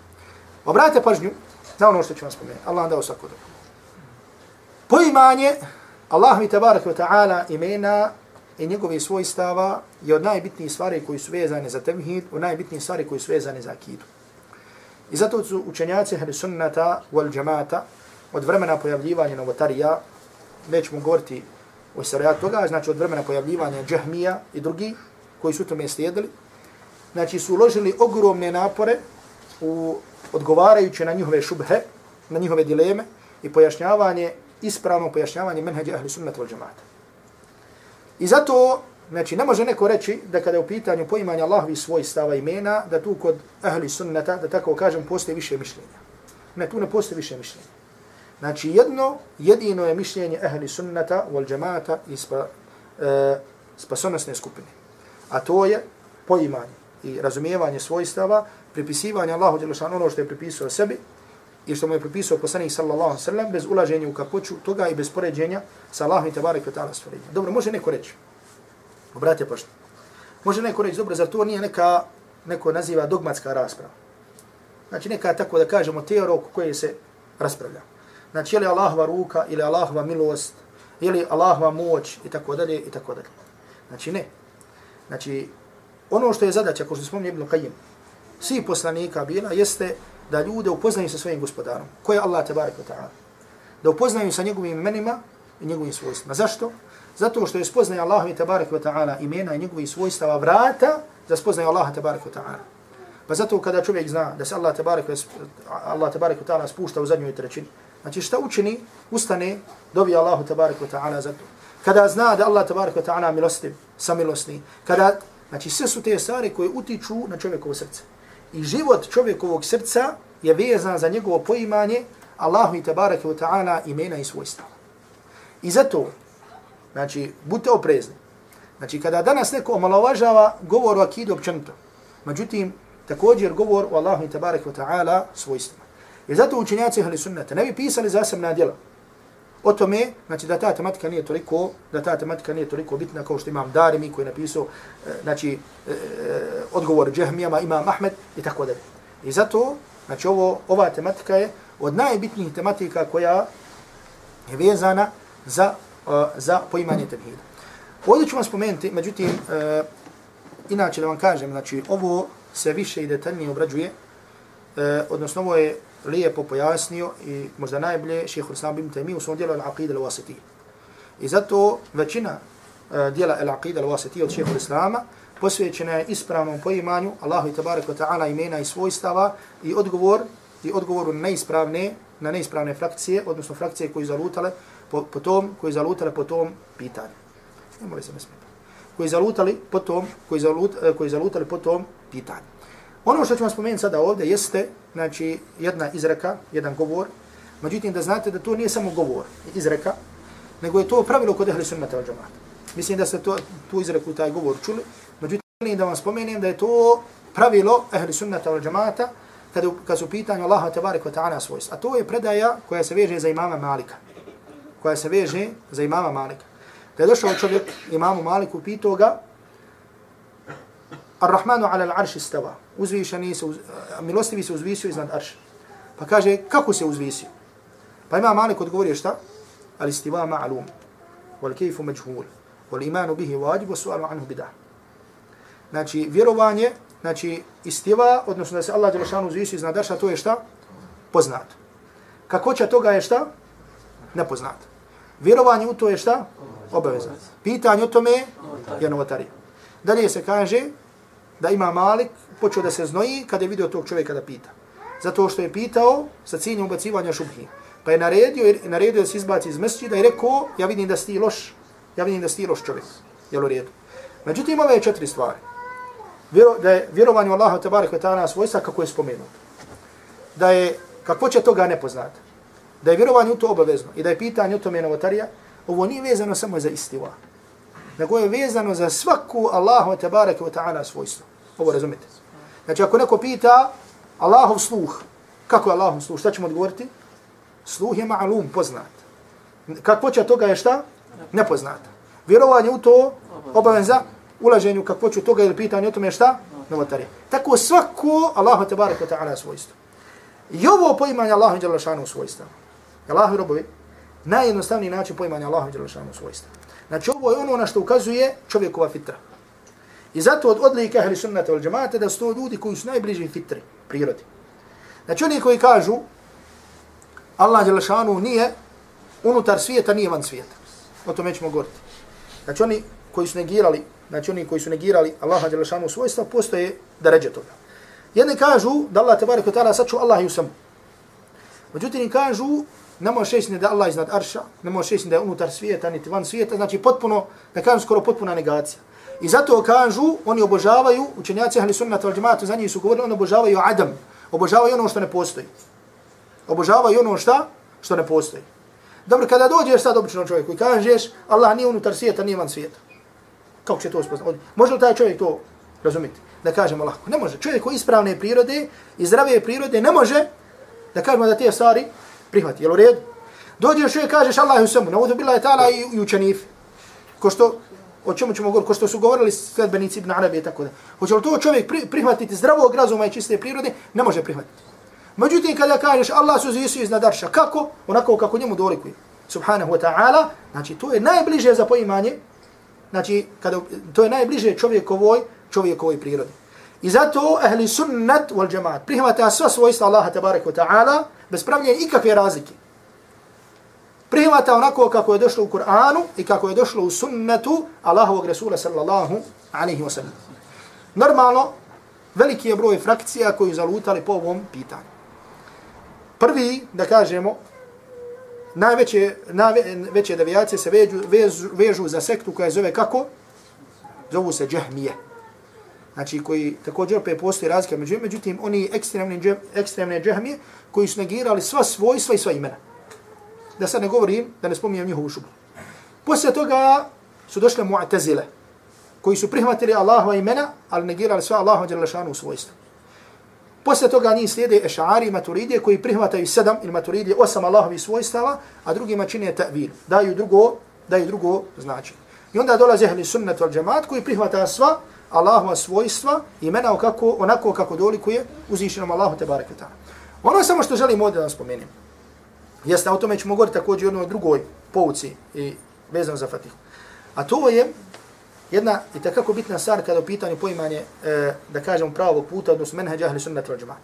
Obratite pažnju na ono što ću vam spomenuti. Allah vam dao svako dobro. Poimanje Allah mi tabarak wa ta'ala imena i njegove svojstava je od najbitnijih stvari koji su vezane za tevhid, od najbitnijih stvari koji su vezane za akidu. I zato su učenjaci hali sunnata wal džamata od vremena pojavljivanja novotarija, već mu govoriti u istorijat toga, znači od vremena pojavljivanja džahmija i drugi koji su tome slijedili, znači su uložili ogromne napore u odgovarajući na njihove šubhe, na njihove dileme i pojašnjavanje, ispravno pojašnjavanje menheđa ahli sunnata wal džemata. I zato, znači, ne može neko reći da kada je u pitanju poimanja Allahovi svoj stava imena, da tu kod ahli sunnata, da tako kažem, postoje više mišljenja. Ne, tu ne postoje više mišljenja. Znači jedno, jedino je mišljenje ehli sunnata wal džemata i spa, e, spasonosne skupine. A to je poimanje i razumijevanje svojstava, pripisivanje Allahu Đelešanu ono što je pripisao sebi i što mu je pripisao poslanik sallallahu sallam bez ulaženja u kapoću toga i bez poređenja sa Allahom i tabarik wa ta'ala stvorenja. Dobro, može neko reći, obratite pašta, može neko reći, dobro, zar to nije neka, neko naziva dogmatska rasprava? Znači neka tako da kažemo teorija koje se raspravlja. Znači, je li Allahova ruka ili Allahova milost, ili Allahova moć i tako dalje i tako dalje. Znači, ne. Znači, ono što je zadaća, ko što spomni Ibn Qayyim, svi poslanika bila, jeste da ljude upoznaju sa svojim gospodarom. Ko je Allah, tabarik wa ta'ala? Da upoznaju sa njegovim imenima i njegovim svojstvima. Zašto? Zato što je spoznaje Allah, tabarik wa ta'ala, imena i njegovih svojstava vrata, da spoznaju Allah, tabarik wa ta'ala. Pa zato kada čovjek zna da se Allah, tabarik wa ta'ala, spušta u zadnjoj trećini, Znači šta učini? Ustane, dobije Allahu tabaraka wa ta'ala za to. Kada zna da Allah tabaraka wa ta'ala milostiv, samilosni, kada, znači sve su te stvari koje utiču na čovjekovo srce. I život čovjekovog srca je vezan za njegovo poimanje Allahu i tabaraka wa ta'ala imena i svojstva. I zato, znači, budite oprezni. Znači, kada danas neko omalovažava govor o akidu općenito, međutim, također govor o Allahu i tabaraka wa ta'ala svojstva. I zato učenjaci ahli sunnata ne bi pisali zasebna djela o tome, znači da ta tematika nije toliko, da ta tematika nije toliko bitna kao što imam Darimi koji je napisao, eh, znači, eh, odgovor džehmijama, imam Ahmed i tako dalje. I zato, znači ovo, ova tematika je od najbitnijih tematika koja je vezana za, eh, za poimanje tevhida. Ovdje ću vam spomenuti, međutim, inače da vam kažem, znači ovo se više i detaljnije obrađuje, odnosno ovo je lijepo pojasnio i možda najbolje šehr Islam bin Taymi u svom dijelu Al-Aqida Al-Wasiti. I zato većina uh, dijela Al-Aqida Al-Wasiti od šehr Islama posvećena je ispravnom poimanju Allahu i tabarak wa ta'ala imena i svojstava i odgovor i odgovoru na neispravne, na neispravne frakcije, odnosno frakcije koji zalutale po, po tom, koji zalutale po tom pitanju. Ne mora se ne smeta. Koji zalutali po tom, koji, zalut, e, koji zalutali po tom pitanju. Ono što ću vam spomenuti sada ovdje jeste znači, jedna izreka, jedan govor. Međutim, da znate da to nije samo govor, izreka, nego je to pravilo kod ehli sunnata al džamata. Mislim da ste to, tu izreku, taj govor čuli. Međutim, da vam spomenem da je to pravilo ehli sunnata al džamata, kad, kad su pitanje Allaha tabarik wa ta'ala svojstva. A to je predaja koja se veže za imama Malika. Koja se veže za imama Malika. Da je došao čovjek imamu Maliku, pitao ga, Ar-Rahmanu ala al-arši stava. Uzvišeni se, uz, milostivi se uzvisio iznad arša. Pa kaže, kako se uzvisio? Pa ima Malik odgovorio šta? Al-istiva ma'lum, Wal kejfu međhul. Wal imanu bihi wajib, wa su'alu anhu bidah. Znači, vjerovanje, znači, istiva, odnosno da se Allah Đelešanu uzvisio iznad arša, to je šta? Poznato. Kako će toga je šta? Nepoznato. Vjerovanje u to je šta? Obavezno. Pitanje o tome je novotarija. Dalje se kaže, da ima Malik počeo da se znoji kada je vidio tog čovjeka da pita. Zato što je pitao sa ciljem ubacivanja šubhi. Pa je naredio, naredio da se izbaci iz mesčida i rekao, ja vidim da si loš, ja vidim da si loš čovjek. Jel u redu? Međutim, ove četiri stvari. Vjero, da je vjerovanje u Allaha tabarik ta'ala svojstva kako je spomenuto. Da je kako će toga ne poznat. Da je vjerovanje u to obavezno i da je pitanje o tome novotarija, ovo nije vezano samo za istiva nego je vezano za svaku Allahu tabaraka wa ta'ala svojstvo. Ovo razumite. Znači ako neko pita Allahov sluh, kako je Allahov sluh, šta ćemo odgovoriti? Sluh je ma'lum, poznat. Kakvoća toga je šta? Nepoznata. Vjerovanje u to obaven za ulaženju kakvoću toga ili pitanje o tome je šta? Novotarija. Tako svako Allahu tabaraka wa ta'ala svojstvo. I ovo poimanje Allahu i Đalašanu svojstva. Allahu robovi, najjednostavniji način poimanja Allahu i Đalašanu svojstva. Znači ovo je ono na što ukazuje čovjekova fitra. I zato od odlika ahli sunnata wal džemata da su to ljudi koji su najbliži fitri, prirodi. Znači oni koji kažu Allah Đelešanu nije unutar svijeta, nije van svijeta. O tome ćemo govoriti. Znači oni koji su negirali, znači oni koji su negirali Allaha Đelešanu svojstva, postoje da ređe toga. Jedni kažu da Allah tebarek kod ta'ala saču Allah i u samu. Međutim kažu ne može šesti da Allah iznad arša, ne može šesti da je unutar svijeta, niti van svijeta, znači potpuno, da kažem skoro potpuna negacija. I zato kažu, oni obožavaju, učenjaci ahli sunnata al džematu za njih su govorili, oni obožavaju Adam, obožavaju ono što ne postoji. Obožavaju ono šta? Što ne postoji. Dobro, kada dođeš sad običnom čovjeku i kažeš, Allah nije unutar svijeta, nije van svijeta. Kako će to spoznati? Može li taj čovjek to razumjeti? Da kažemo lako. Ne može. Čovjek koji ispravne prirode i zdrave prirode ne može da kažemo da te stvari prihvati, jel u redu? Dođeš i kažeš Allah je u svemu, naudu bila je ta'ala i, i učenif. Ko što, o čemu ćemo govoriti, ko što su govorili sledbenici Ibn Arabi i tako da. Hoće li to čovjek pri, prihvatiti zdravog razuma i čiste prirode? Ne može prihvatiti. Međutim, kada kažeš Allah su zisu iznad arša, kako? Onako kako njemu dolikuje. Subhanahu wa ta'ala, znači to je najbliže za poimanje, znači kada, to je najbliže čovjekovoj, čovjekovoj prirodi. I zato ahli sunnat wal džemaat prihvata sva svojstva Allaha tabarak wa ta'ala bez pravljenja ikakve razlike. Prihvata onako kako je došlo u Kur'anu i kako je došlo u sunnetu Allahovog Resula sallallahu alaihi wa sallam. Normalno, veliki je broj frakcija koji zalutali po ovom pitanju. Prvi, da kažemo, najveće, najveće devijacije se vežu, vežu, vežu za sektu koja zove kako? Zovu se džahmije znači koji također opet postoji razlika među međutim oni ekstremni ekstremne džahmije koji su negirali sva svojstva i sva imena. Da sad ne govorim, da ne spominjem njihovu šubu. Poslije toga su došle mu'tazile koji su prihvatili Allahova imena, ali negirali sva Allahova djelašanu svojstva. Poslije toga njih slijede ešari i maturidije koji prihvataju sedam ili maturidije osam Allahovi svojstava, a drugima čine ta'vil. Daju drugo, daju drugo znači. I onda dolaze ehli sunnet al džemat koji prihvata sva Allahova svojstva, imena kako, onako kako dolikuje uzvišenom Allahu te bareke. Ono samo što želim ovdje da spomenem, jeste, o tome ćemo govoriti također o jednoj drugoj pouci i vezano za Fatihu. A to je jedna i takako bitna stvar kada u pitanju poimanje, e, da kažemo, pravog puta, odnosno menheđa ahli sunnat wal džamaat.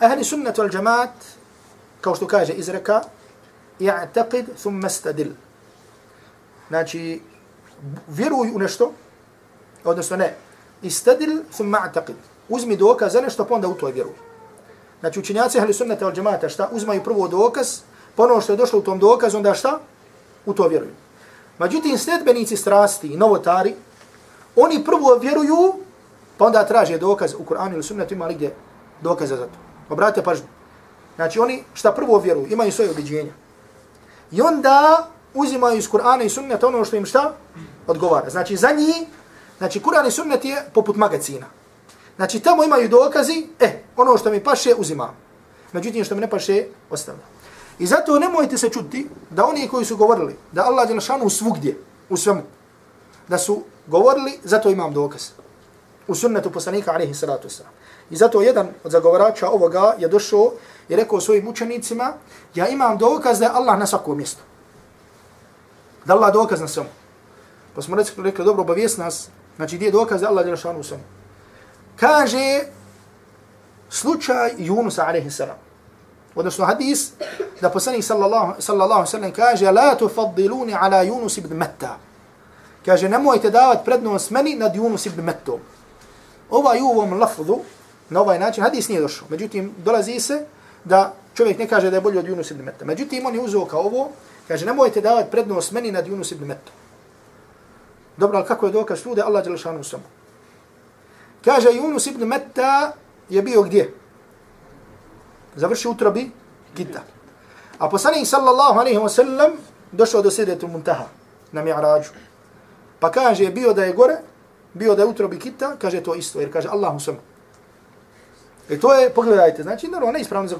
Ahli sunnat wal džamaat, kao što kaže izreka, i'taqid thumma stadil. Znači, vjeruj u nešto, odnosno ne, istadil thumma a'taqid. Uzmi dokaz za nešto, pa onda u to vjeruj. Znači učenjaci ahli sunnata wal džemata šta? Uzmaju prvo dokaz, ponovo što je došlo u tom dokazu, onda šta? U to vjeruju. Međutim, sledbenici strasti i novotari, oni prvo vjeruju, pa onda traže dokaz u Kur'anu ili sunnetu, ima li gdje dokaza za to. Obratite pažnju. Znači oni šta prvo vjeruju, imaju svoje objeđenja. I onda uzimaju iz Kur'ana i sunneta ono što im šta? Odgovara. Znači za njih Znači, Kur'an i sunnet je poput magazina. Znači, tamo imaju dokazi, e, ono što mi paše, uzimam. Međutim, što mi ne paše, ostavljam. I zato nemojte se čuti da oni koji su govorili da Allah je našanu svugdje, u svemu, da su govorili, zato imam dokaz. U sunnetu poslanika, alaihi salatu wasalam. I zato jedan od zagovarača ovoga je došao i rekao svojim učenicima, ja imam dokaz da je Allah na svakom mjestu. Da Allah dokaz na svemu. Pa smo rekli, rekli dobro, obavijest nas, znači gdje je dokaz da Allah je našanu u svemu. Kaže, slučaj Junusa, alaihi salam. Odnosno hadis, da poslanik sallallahu, sallallahu sallam kaže, la tufaddiluni ala Yunus ibn Matta. Kaže, nemojte davati prednost meni nad Yunus ibn Mattom. Ovaj u ovom lafzu, na ovaj način, hadis nije došao. Međutim, dolazi se da čovjek ne kaže da je bolji od Yunus ibn Matta. Međutim, on je uzeo kao ovo, kaže, nemojte davati prednost meni nad Yunus ibn Mattom. Dobro, ali kako je dokaz tu da Allah je šanu samo? Kaže, Yunus ibn Matta je bio gdje? Završi utrobi kita. A poslanik sallallahu alaihi wa sallam došao do sedetu muntaha na mi'rađu. Pa kaže, bio da je gore, bio da je utrobi kita, kaže to isto, jer kaže Allahu sam. I to je, pogledajte, znači, naravno, neispravno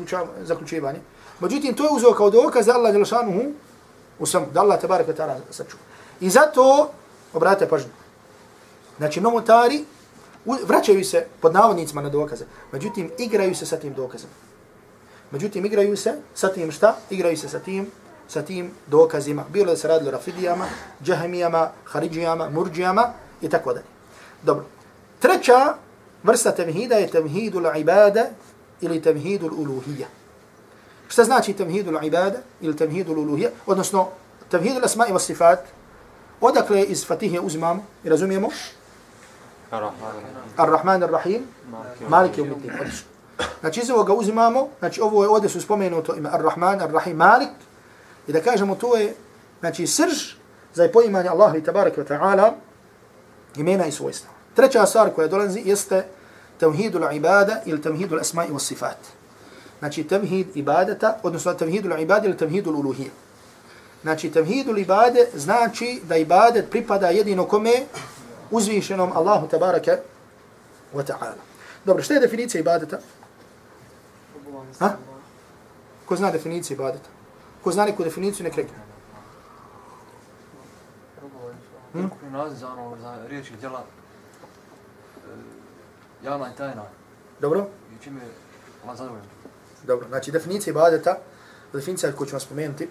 zaključivanje. Međutim, to je uzeo kao dokaz da Allah je lašanuhu u samu, da Allah tabarak ta'ala sačuva. I zato, obratite pažnju, znači, nomotari vraćaju se pod navodnicima na dokaze, međutim, igraju se sa tim dokazom. Međutim, igraju se sa tim šta? Igraju se sa tim sa tim dokazima. Bilo da se radilo rafidijama, džahemijama, haridžijama, murđijama i tako dalje. Dobro. Treća vrsta temhida je temhidul ibada ili temhidul uluhija. Šta znači temhidul ibada ili temhidul uluhija? Odnosno, temhidul asma i vasifat, odakle iz Fatihe uzimamo i razumijemo? Ar-Rahman ar-Rahim, Malik je umitin. Znači, iz ovoga uzimamo, znači, ovo je ovdje su spomenuto ime Ar-Rahman, Ar-Rahim, Malik, I da kažemo to je znači srž za poimanje Allaha i tabaraka wa ta'ala imena i svojstva. Treća stvar koja dolazi jeste tevhidul ibada ili tevhidul asma i sifat. Znači tevhid ibadeta, odnosno tevhidul ibada ili tevhidul uluhija. Znači tevhidul ibade znači da ibadet pripada jedino kome uzvišenom Allahu tabaraka wa ta'ala. Dobro, što je definicija ibadeta? Ha? Ko zna definiciju ibadeta? Ko zna neku definiciju, nek rekne. Hmm? Naziv za ono, za riječi djela e, javna i tajna. Dobro. I čime je Allah zadovoljan. Dobro, znači definicija ibadeta, definicija koju ćemo spomenuti,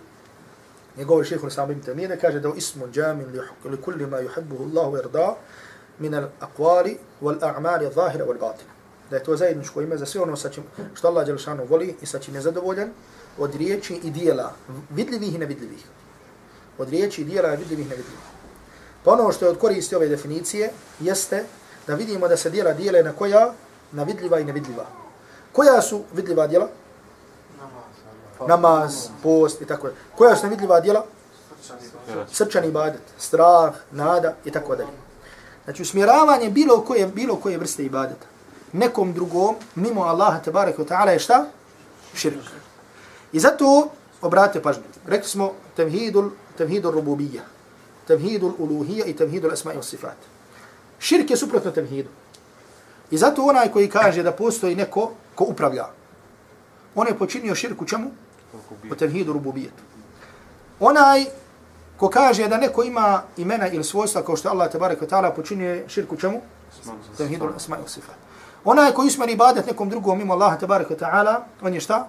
je govori šeho Sam ibn Tamije, kaže da ismun džamin li kulli ma yuhibbuhu Allahu irda min al aqwali wal a'mali zahira wal batina. Da je to zajedničko ime za sve ono sa čim, što Allah Đelšanu voli i sa čim je zadovoljan, od riječi i dijela, vidljivih i nevidljivih. Od riječi i dijela vidljivih i nevidljivih. Pa ono što je od koristi ove definicije jeste da vidimo da se dijela dijele na koja? Na vidljiva i nevidljiva. Koja su vidljiva dijela? Namaz, post i tako dalje. Koja su nevidljiva dijela? Srčani ibadet, strah, nada i tako dalje. Znači usmjeravanje bilo koje, bilo koje vrste ibadeta. Nekom drugom, mimo Allaha tabaraka wa ta'ala je šta? Širk. I zato obratite pažnju. Rekli smo tevhidul, tevhidul rububija, tevhidul uluhija i tevhidul asma i sifat. Širk je suprotno tevhidu. I zato onaj koji kaže da postoji neko ko upravlja, on je počinio širk u čemu? U tevhidu rububijetu. Onaj ko kaže da neko ima imena ili svojstva kao što Allah tabarak wa ta'ala počinio širk u čemu? Tevhidu asma i sifat. Onaj koji usmeri ibadet nekom drugom mimo Allah tabarak wa ta'ala, on je šta?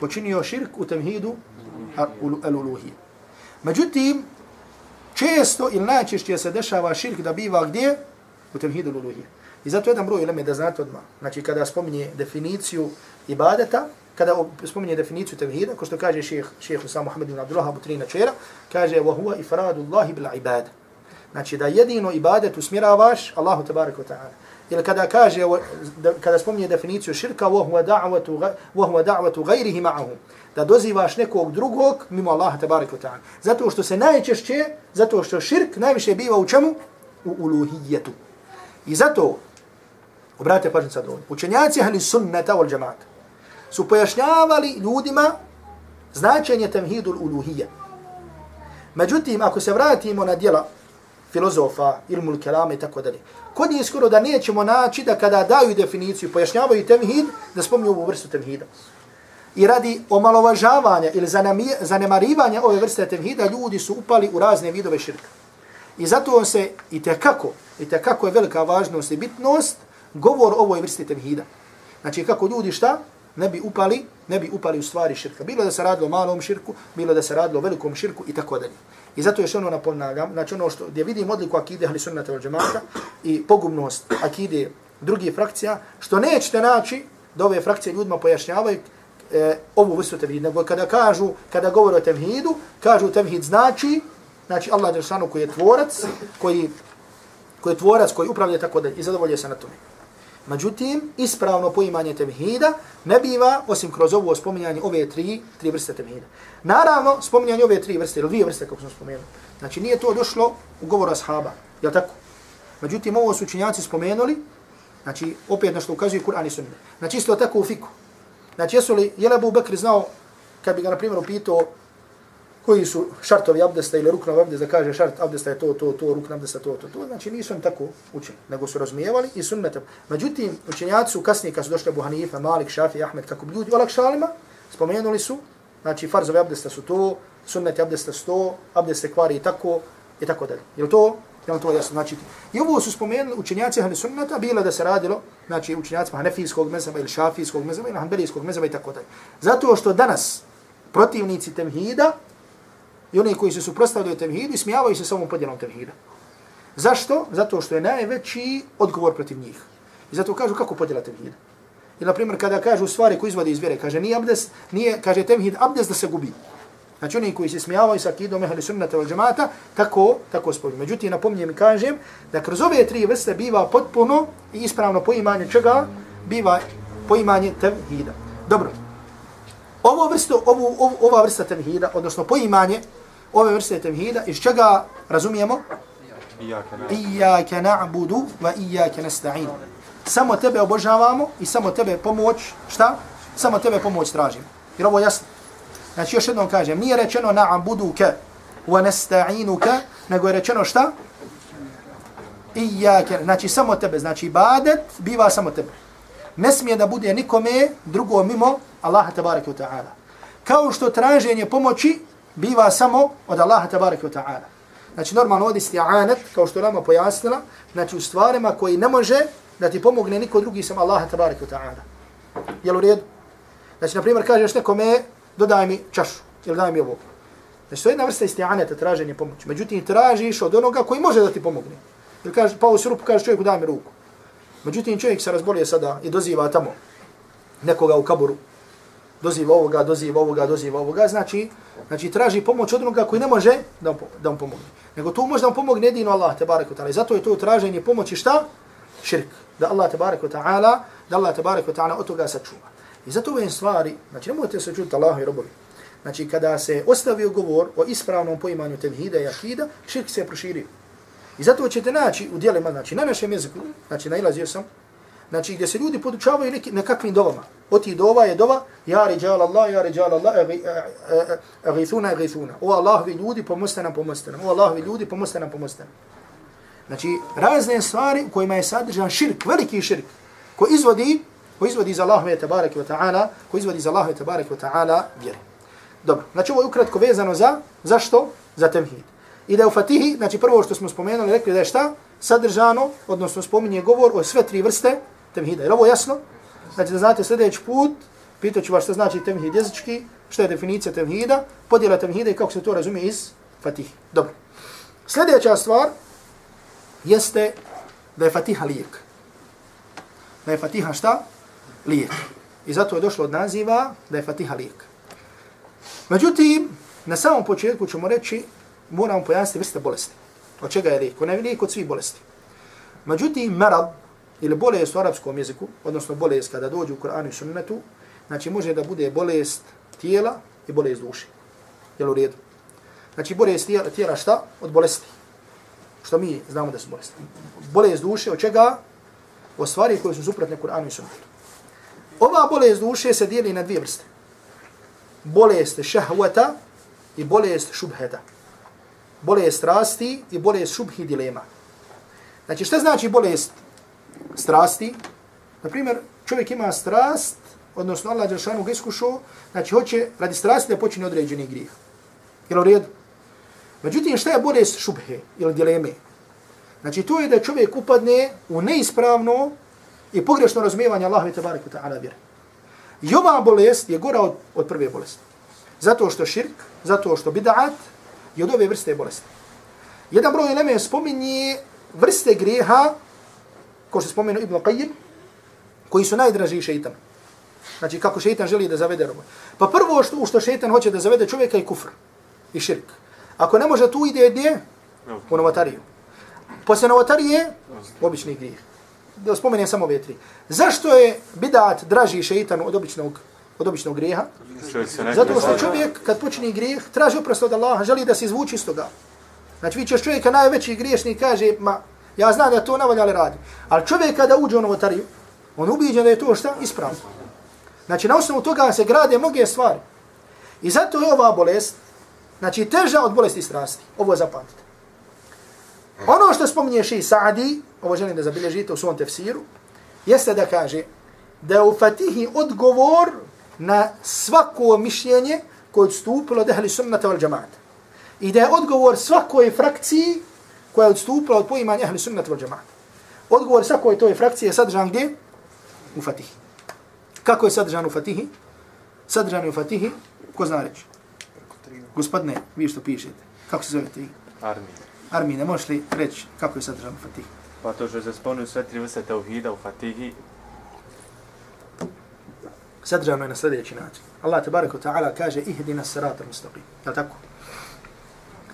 počinio širk u temhidu al-uluhije. Međutim, često ili najčešće se dešava širk da biva gdje? U temhidu al-uluhije. I zato jedan broj ileme da znate odmah. Znači, kada spominje definiciju ibadeta, kada spominje definiciju tevhida, ko što kaže šeheh, šeheh Usam Muhammed ibn Abdullah Abu Trina Čera, kaže, wa huwa ifradu Allahi. Znači, da jedino ibadet usmjeravaš Allahu tabaraka wa ta'ala Ili kada kaže, kada spominje definiciju širka, وَهُوَ دَعْوَةُ, وَهُوَ دَعْوَةُ غَيْرِهِ مَعَهُ Da dozivaš nekog drugog mimo Allaha tabarik wa ta'ala. Zato što se najčešće, zato što širk najviše biva u čemu? U uluhijetu. I zato, obratite pažnje sad ovdje, učenjaci ahli sunnata wal džamata su pojašnjavali ljudima značenje temhidul uluhije. Međutim, ako se vratimo na djela filozofa, ilmul kelame i tako dalje. Kod je skoro da nećemo naći da kada daju definiciju, pojašnjavaju temhid, da spomnju ovu vrstu temhida. I radi omalovažavanja ili zanemarivanja ove vrste temhida, ljudi su upali u razne vidove širka. I zato se i tekako, i tekako je velika važnost i bitnost govor ovoj vrsti temhida. Znači kako ljudi šta? Ne bi upali, ne bi upali u stvari širka. Bilo da se radilo o malom širku, bilo da se radilo o velikom širku i tako dalje. I zato je ono naponavljam, znači ono što, gdje vidim odliku akide ahli sunnata od džemata i pogubnost akide drugih frakcija, što nećete naći da ove frakcije ljudima pojašnjavaju e, ovu vrstu tevhid, nego kada kažu, kada govore o tevhidu, kažu tevhid znači, znači Allah Đeršanu koji je tvorac, koji, koji je tvorac, koji upravlja tako da i zadovolje se na tome. Međutim, ispravno poimanje tevhida ne biva osim kroz ovo spominjanje ove tri, tri vrste tevhida. Naravno, spominjanje ove tri vrste, ili dvije vrste, kako smo spomenuli. Znači, nije to došlo u govoru ashaba, jel tako? Međutim, ovo su učinjaci spomenuli, znači, opet na što ukazuje Kur'an i Sunne. Znači, isto tako u fiku. Znači, jesu li, je li Abu Bakr znao, kad bi ga, na primjer, upitao koji su šartovi abdesta ili ruknovi abdesta, kaže šart abdesta je to, to, to, rukna abdesta to, to, to, znači nisu oni tako učili, nego su razumijevali i sunnetom. Međutim, učenjaci su kasnije, kad su došli Abu Hanifa, Malik, Šafi, Ahmed, kako bi ljudi olakšalima, spomenuli su, znači farzovi abdesta su to, sunneti abdesta su to, abdeste kvari i tako, i tako dalje. Je to? Je to jasno? Znači, i ovo su spomenuli učenjaci ahli sunneta, bilo da se radilo, znači učenjacima hanefijskog mezama ili šafijskog mezama ili hanbelijskog mezama i tako dalje. Zato što danas protivnici temhida, i oni koji se suprostavljaju tevhidu i smijavaju se samom podjelom tevhida. Zašto? Zato što je najveći odgovor protiv njih. I zato kažu kako podjela tevhida. I na primjer kada kažu stvari koje izvode iz vjere, kaže nije abdes, nije, kaže tevhid abdes da se gubi. Znači oni koji se smijavaju sa akidom ehli sunnata wal džemata, tako, tako spojim. Međutim, napomnijem i kažem da kroz ove tri vrste biva potpuno i ispravno poimanje čega biva poimanje tevhida. Dobro. Ovo vrsto, ovu, ov, ova vrsta tevhida, odnosno poimanje ove vrste tevhida, iz čega razumijemo? Iyaka na'budu wa iyaka nasta'in. Samo tebe obožavamo i samo tebe pomoć, šta? Samo tebe pomoć tražimo. Jer ovo jasno. Znači još jednom kažem, nije rečeno na'buduka wa nasta'inuka, nego je rečeno šta? Iyaka, znači samo tebe, znači ibadet biva samo tebe. Ne smije da bude nikome drugo mimo Allaha tabaraka wa ta'ala. Kao što traženje pomoći biva samo od Allaha tabaraka wa ta'ala. Znači normalno ovdje sti'anet, kao što nama pojasnila, znači u stvarima koji ne može da ti pomogne niko drugi sam Allaha tabaraka wa ta'ala. Jel u redu? Znači, na primjer, kažeš nekome, dodaj mi čašu, ili daj mi ovo. Znači, to je jedna vrsta isti'aneta, traženje pomoći. Međutim, tražiš od onoga koji može da ti pomogne. Ili kaže, pa u srupu kaže čovjeku, daj mi ruku. Međutim, čovjek se razbolije sada i doziva tamo nekoga u kaburu. Doziva ovoga, doziva ovoga, doziva ovoga. Znači, Znači traži pomoć od onoga koji ne može da mu, da mu pomogne. Nego tu može da mu pomogne jedino Allah te barek ta'ala. Zato je to traženje pomoći šta? Širk. Da Allah te barek ta'ala, da Allah te barek ta'ala od toga sačuva. I zato ove stvari, znači nemojte se čuti Allahu i robovi. Znači kada se ostavio govor o ispravnom poimanju tevhida i akida, širk se proširio. I zato ćete naći u dijelima, znači na našem jeziku, znači nailazio sam, znači gdje se ljudi podučavaju neki, nekakvim dovama. Od tih dova je dova, ja ređal Allah, ja ređal Allah, e, e, e, agithuna, agithuna. O Allahovi ljudi, pomoste nam, pomoste nam. O Allahovi ljudi, pomoste nam, pomoste nam. Znači, razne stvari u kojima je sadržan širk, veliki širk, ko izvodi, ko izvodi iz Allahove tabareke wa ta'ala, ko izvodi iz Allahove tabareke wa ta'ala vjeri. Dobro, znači ovo je ukratko vezano za, zašto? Za temhid. I da je u Fatihi, znači prvo što smo spomenuli, rekli da je šta? Sadržano, odnosno spominje govor o sve tri vrste temhida. Je ovo jasno? Znači da znate sljedeći put, pitat ću vas što znači temhid jezički, što je definicija temhida, podjela temhida i kako se to razumije iz Fatihi. Dobro. Sljedeća stvar jeste da je fatiha lijek. Da je fatiha šta? Lijek. I zato je došlo od naziva da je fatiha lijek. Međutim, na samom početku ćemo reći, moramo pojasniti vrste bolesti. Od čega je lijek? Ona je lijek od svih bolesti. Međutim, marad ili bolest u arapskom jeziku, odnosno bolest kada dođe u Koranu i sunnetu, znači može da bude bolest tijela i bolest duše. Jel u redu? Znači bolest tijela, tijela šta? Od bolesti. Što mi znamo da su bolesti. Bolest duše od čega? O stvari koje su suprotne Koranu i sunnetu. Ova bolest duše se dijeli na dvije vrste. Bolest šahvata i bolest šubheta bolest strasti i bolest šubhi dilema. Znači, šta znači bolest strasti? Na primjer, čovjek ima strast, odnosno Allah Đelšanu ga iskušao, znači hoće radi strasti da počine određeni grijeh. Jel u redu? Međutim, šta je bolest šubhe ili dileme? Znači, to je da čovjek upadne u neispravno i pogrešno razumijevanje Allahove tabaraka ta'ala vjere. I ova bolest je gora od, od prve bolesti. Zato što širk, zato što bid'at i od ove vrste bolesti. Jedan broj eleme spominje vrste grijeha, ko što spomenu Ibn Qayyim, koji su najdraži šeitan. Znači, kako šeitan želi da zavede robu. Pa prvo što, što šeitan hoće da zavede čovjeka je kufr i širk. Ako ne može tu ide gdje? U novotariju. Posle novotarije, obični grijeh. Da spomenem samo ove tri. Zašto je bidat draži šeitan od običnog, od običnog grijeha? Zato što čovjek kad počini grijeh, traži oprost od Allaha, želi da se izvuči iz toga. Znači, vi ćeš čovjeka najveći griješnik kaže, ma, ja znam da to navalja, ali radi. Ali čovjek kada uđe u novotariju, on ubiđen da je to šta? Ispravno. Znači, na osnovu toga se grade mnoge stvari. I zato je ova bolest, znači, teža od bolesti strasti. Ovo zapamtite. Ono što spominješ i Sa'di, ovo želim da zabilježite u svom tefsiru, jeste da kaže da je u Fatihi odgovor na svako mišljenje koje je odstupilo od ehli sunnata wal džamata. I da je odgovor svakoj frakciji koja je odstupila od poimanja ehli sunnata wal džamata. Odgovor svakoj toj frakcije je sadržan gdje? U Fatihi. Kako je sadržan u Fatihi? Sadržan u Fatihi, ko zna reći? Gospodine, vi što pišete. Kako se zovete vi? Armija. Armine, možeš li reći kako je sadržan u Fatihi? Pa to što se spomnio sve tri vrste tauhida u Fatihi. Sadržano je na sljedeći način. Allah tabaraka ta'ala kaže ihdina sirata mustaqim. Je tako?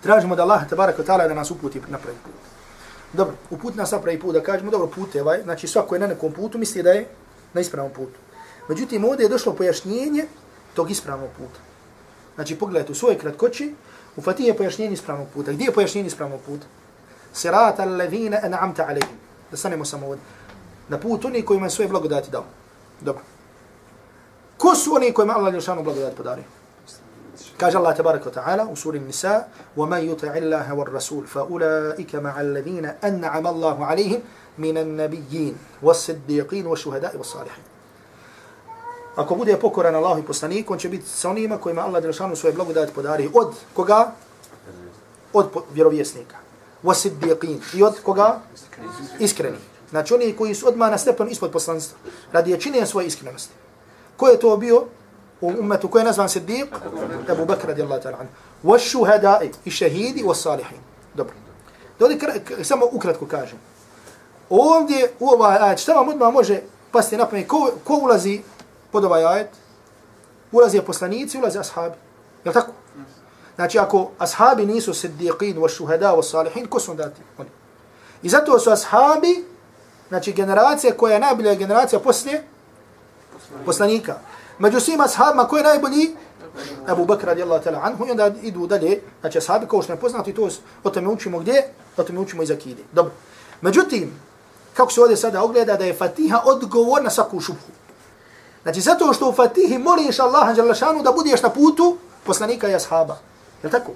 Tražimo da Allah tabaraka ta'ala da nas uputi na pravi put. Dobro, uput nas na pravi put, da kažemo, dobro, put je ovaj, znači svako je na nekom putu, misli da je na ispravnom putu. Međutim, ovdje je došlo pojašnjenje tog ispravnog puta. Znači, pogledajte u svojoj kratkoći, u Fatih je pojašnjenje ispravnog puta. Gdje je pojašnjenje ispravnog puta? Sirata alladhina an'amta alayhim. Da stanemo samo ovdje. Na put oni kojima je svoje blagodati dao. Dobro. Ko su oni kojima Allah Lješanu blagodati podario? Kaže Allah tabaraka wa ta'ala u suri Nisa وَمَا يُطَعِ اللَّهَ وَالرَّسُولِ فَأُولَٰئِكَ مَعَ الَّذِينَ أَنَّعَمَ اللَّهُ عَلَيْهِمْ مِنَ النَّبِيِّينَ وَالصِّدِّيقِينَ وَالشُّهَدَاءِ وَالصَّالِحِينَ Ako bude pokoran Allah i poslanik, on će biti sa onima kojima Allah Đelšanu svoje blagodati podari. Od koga? Od vjerovjesnika. Wasiddiqin. I od koga? Iskreni. Znači oni koji su odmah na stepen ispod poslanstva. Radi je činjen svoje iskrenosti. Ko je to bio? U umetu ko je nazvan Siddiq? Abu Bakr radijallahu ta'ala anhu. Washuhadai. I šehidi, was salihin. Dobro. Da ovdje samo ukratko kažem. Ovdje u ovaj ajet, šta vam odmah može pasti na pamet? Ko, ko ulazi pod ovaj ajet, ulazi poslanici, ulazi ashabi. Je li tako? Znači, ako ashabi nisu siddiqin, wa shuhada, wa salihin, ko su dati? Oni. I zato su ashabi, znači generacija koja je najbolja generacija poslije poslanika. Među svim ashabima, ko je najbolji? Abu Bakr radijallahu ta'ala anhu, i onda idu dalje, znači ashabi, kao što je poznato, i to o tome učimo gdje? O tome učimo iz akide. Dobro. Međutim, kako se ovdje sada ogleda, da je Fatiha odgovor na svaku šubhu. Znači, zato što u Fatihi moliš Allaha Đalešanu da budeš na putu poslanika i ashaba. Je tako?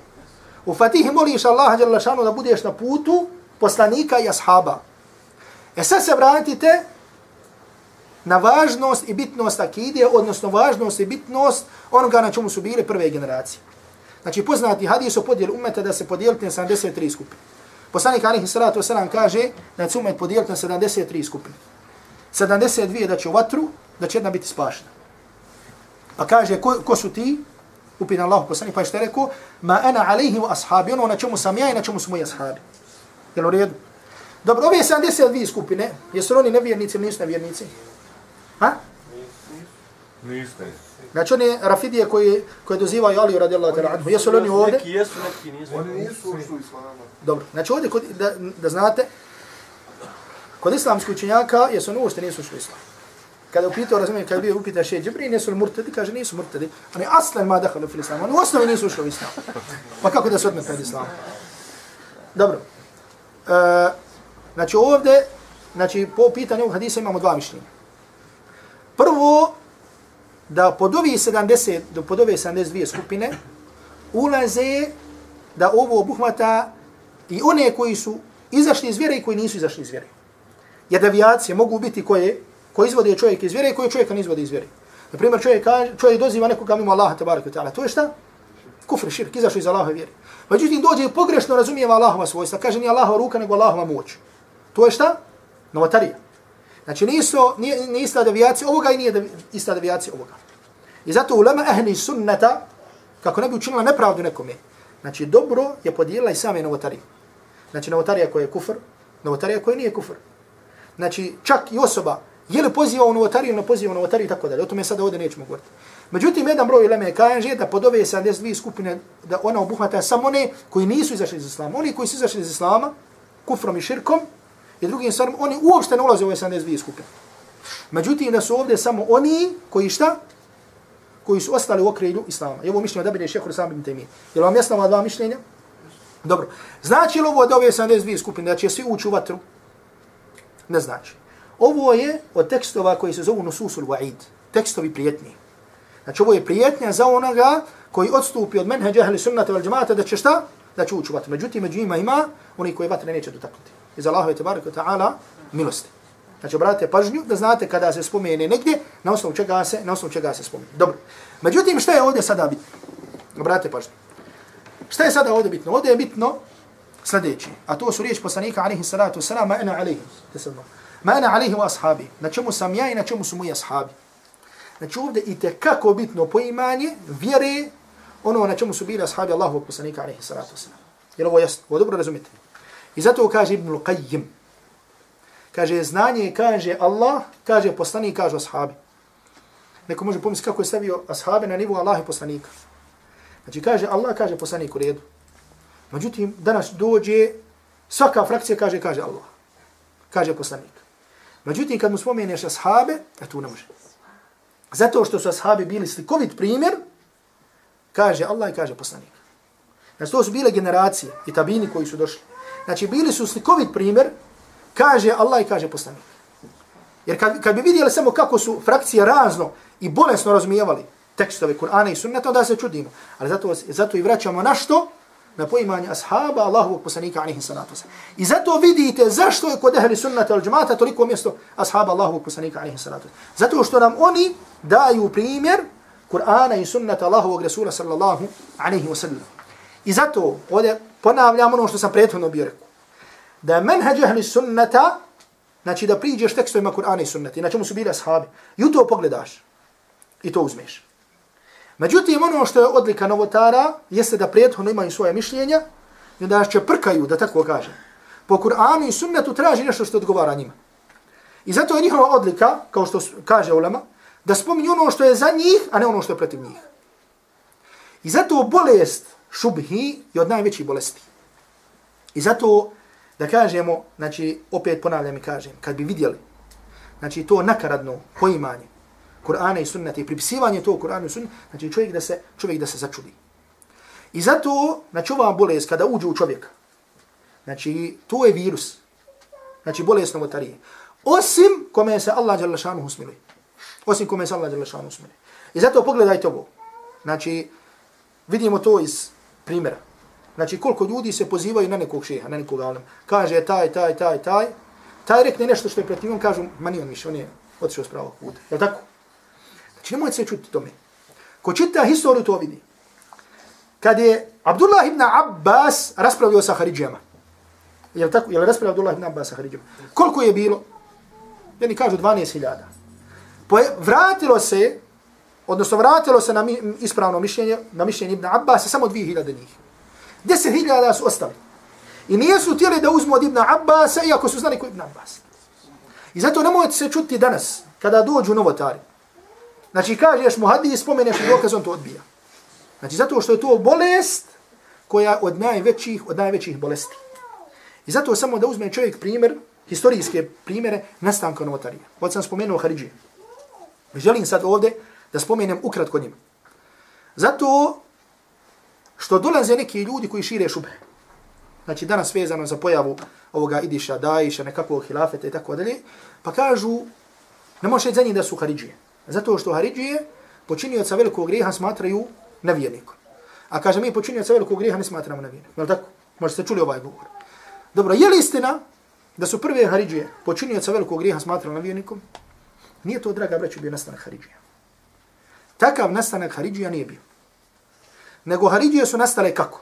U Fatihi moliš Allaha Đalešanu da budeš na putu poslanika i ashaba. E sad se vratite na važnost i bitnost akide, odnosno važnost i bitnost onoga na čemu su bile prve generacije. Znači, poznati hadis o podijelu umeta da se podijelite na 73 skupine. Poslanik Alihi Salatu Wasalam kaže da će umet podijeliti na 73 skupine. 72 da će u vatru, da će jedna biti spašena. Pa kaže, ko, ko su ti? Upina Allah poslanik, pa je rekao, ma ana alaihi wa ashabi, ono na čemu sam ja i na čemu su moji ashabi. Jel u redu? Dobro, ove 72 skupine, jesu oni nevjernici ili nisu nevjernici? Ha? Niste. Znači oni rafidije koji, koji dozivaju Ali radijallahu ta'ala anhu, jesu li oni ovdje? Neki jesu, neki nisu. Oni nisu ušli u islamu. Dobro, znači ovdje kod, da, da znate, kod islamskih učenjaka jesu oni uopšte nisu ušli u islam. Kada upitao, razumijem, kada bio upita še Džibrin, jesu li murtadi, kaže nisu murtadi. Oni aslan ma dahalu fil islam, oni u osnovi nisu ušli u islam. Pa kako da se odmete od islama? Dobro. E, znači ovdje, znači po pitanju ovog hadisa imamo dva mišljenja. Prvo, da pod ovi 70, do pod ove 72 skupine ulaze da ovo obuhvata i one koji su izašli iz vjere i koji nisu izašli iz vjere. Jer devijacije mogu biti koje, koje izvode čovjek iz vjere i koje čovjeka ne izvode iz vjere. Na primjer, čovjek, kaže, čovjek doziva nekoga mimo Allaha, tabaraka ta'ala. To je šta? Kufr, širk, izašao iz Allaha vjere. Međutim, dođe i pogrešno razumijeva Allahova svojstva. Kaže, nije Allahova ruka, nego Allahova moć. To je šta? Novotarija. Znači, nisu, nije, nije ista devijacija ovoga i nije devi, ista devijacija ovoga. I zato ulema ehli sunnata, kako ne bi učinila nepravdu nekome, znači, dobro je podijelila i same novotarije. Znači, novotarija koja je kufr, novotarija koja nije kufr. Znači, čak i osoba, je li poziva u novotariju ili ne poziva u novotariju i tako dalje. O tome sada ovdje nećemo govoriti. Međutim, jedan broj uleme kaže da pod ove 72 skupine, da ona obuhvata samo one koji nisu izašli iz Islama. Oni koji su izašli iz Islama, kufrom i širkom, i drugim stvarom, oni uopšte ne ulaze u ove 72 skupine. Međutim, da su ovdje samo oni koji šta? Koji su ostali u okrilju Islama. I ovo mišljenje da bide šehr sam ibn Taymi. Je vam jasno ova dva mišljenja? Dobro. Znači li ovo da ove 72 skupine, da će svi ući u vatru? Ne znači. Ovo je od tekstova koji se zovu Nususul Wa'id. Tekstovi prijetni. Znači ovo je prijetnja za onoga koji odstupi od menheđa ahli sunnata val džemata da će šta? Da će ući u vatru. Međutim, među ima ima oni koji vatre neće dotaknuti. Iz Allahove tabaraka ta'ala milosti. Znači, obratite pažnju da znate kada se spomene negdje, na osnovu čega se, na osnovu čega se spomene. Dobro. Međutim, šta je ovdje sada bitno? Obratite pažnju. Šta je sada ovdje bitno? Ovdje je bitno sljedeći. A to su riječ poslanika alaihi salatu wasalam, ma'ana alaihi. Ma ena alaihi wa ashabi. Na čemu sam ja i na čemu su moji ashabi. Znači ovdje i kako bitno poimanje vjere ono na čemu su bili ashabi Allahovog poslanika alaihi salatu wasalam. Jel ovo jasno? Ovo dobro razumite. I zato kaže Ibn Qayyim. Kaže znanje, kaže Allah, kaže poslanik, kaže ashabi. Neko može pomisliti kako je stavio ashabi na nivu Allah i poslanika. Znači kaže Allah, kaže poslanik u redu. Međutim, danas dođe, svaka frakcija kaže, kaže Allah. Kaže poslanik. Međutim, kad mu spomeneš ashabe, a tu ne može. Zato što su ashabi bili slikovit primjer, kaže Allah i kaže poslanik. Znači, to su bile generacije i tabini koji su došli. Znači, bili su slikovit primjer, kaže Allah i kaže poslanik. Jer kad, kad bi vidjeli samo kako su frakcije razno i bolesno razumijevali tekstove Kur'ana i sunneta, onda se čudimo. Ali zato, zato i vraćamo na što? Na poimanje ashaba Allahovog poslanika, alaihi salatu I zato vidite zašto je kod ehli sunnata al džemata toliko mjesto ashaba Allahovog poslanika, alaihi salatu Zato što nam oni daju primjer Kur'ana i sunnata Allahovog Rasula sallallahu alaihi wasallam. I zato ovdje ponavljam ono što sam prethodno bio rekao. Da menheđ ahli sunnata, znači da priđeš tekstovima Kur'ana i sunnata, na čemu su bili ashabi, i u to pogledaš i to uzmeš. Međutim, ono što je odlika novotara, jeste da prethodno imaju svoje mišljenja, i da će prkaju, da tako kaže. Po Kur'anu i sunnetu traži nešto što odgovara njima. I zato je njihova odlika, kao što kaže ulema, da spominju ono što je za njih, a ne ono što je protiv njih. I zato bolest šubhi je od najvećih bolesti. I zato da kažemo, znači opet ponavljam i kažem, kad bi vidjeli, znači to nakaradno poimanje Kur'ana i sunnata i pripisivanje to Kur'anu i sunnata, znači čovjek da se, čovjek da se začudi. I zato, znači ova bolest kada uđe u čovjeka, znači to je virus, znači bolest novotarije. Osim kome se Allah Đalešanu šanu usmili. Osim kome se Allah Đalešanu šanu usmili. I zato pogledajte ovo. Znači, vidimo to iz primjera. Znači, koliko ljudi se pozivaju na nekog šeha, na nekog alema. Kaže taj, taj, taj, taj. Taj rekne nešto što je protiv on, kažu, ma nije on više, on je otišao s pravog puta. Je tako? Znači, nemojte se čuti tome. Ko čita historiju, to vidi. Kad je Abdullah ibn Abbas raspravio sa Haridžama. Je li tako? Je li raspravio Abdullah ibn Abbas sa Haridžama? Koliko je bilo? Jedni kažu 12.000. Vratilo se odnosno vratilo se na mi, ispravno mišljenje, na mišljenje Ibn Abbas, samo 2000 njih. 10.000 su ostali. I nisu htjeli da uzmu od Ibn Abbas, iako su znali ko Ibn Abbas. I zato nemojte se čuti danas, kada dođu novotari. Znači, kažeš mu hadis, spomeneš mu dokaz, on to odbija. Znači, zato što je to bolest koja od najvećih, od najvećih bolesti. I zato samo da uzme čovjek primjer, historijske primjere nastanka novotarija. Od sam spomenuo Haridžije. Želim sad ovdje da spomenem ukratko njima. Zato što dolaze neki ljudi koji šire šube. Znači danas vezano za pojavu ovoga Idiša, Dajiša, nekakvog hilafeta i tako dalje, pa kažu, ne može za njih da su Haridžije. Zato što Haridžije počinioca velikog grijeha smatraju nevjernikom. A kaže, mi počinioca velikog grijeha ne smatramo nevjernikom. Jel li tako? Možete čuli ovaj govor. Dobro, je li istina da su prve Haridžije počinioca velikog grijeha smatrali nevjernikom? Nije to, draga braću, bio nastanak Haridžija. Takav nastanak Haridžija nije bio. Nego Haridžije su nastale kako?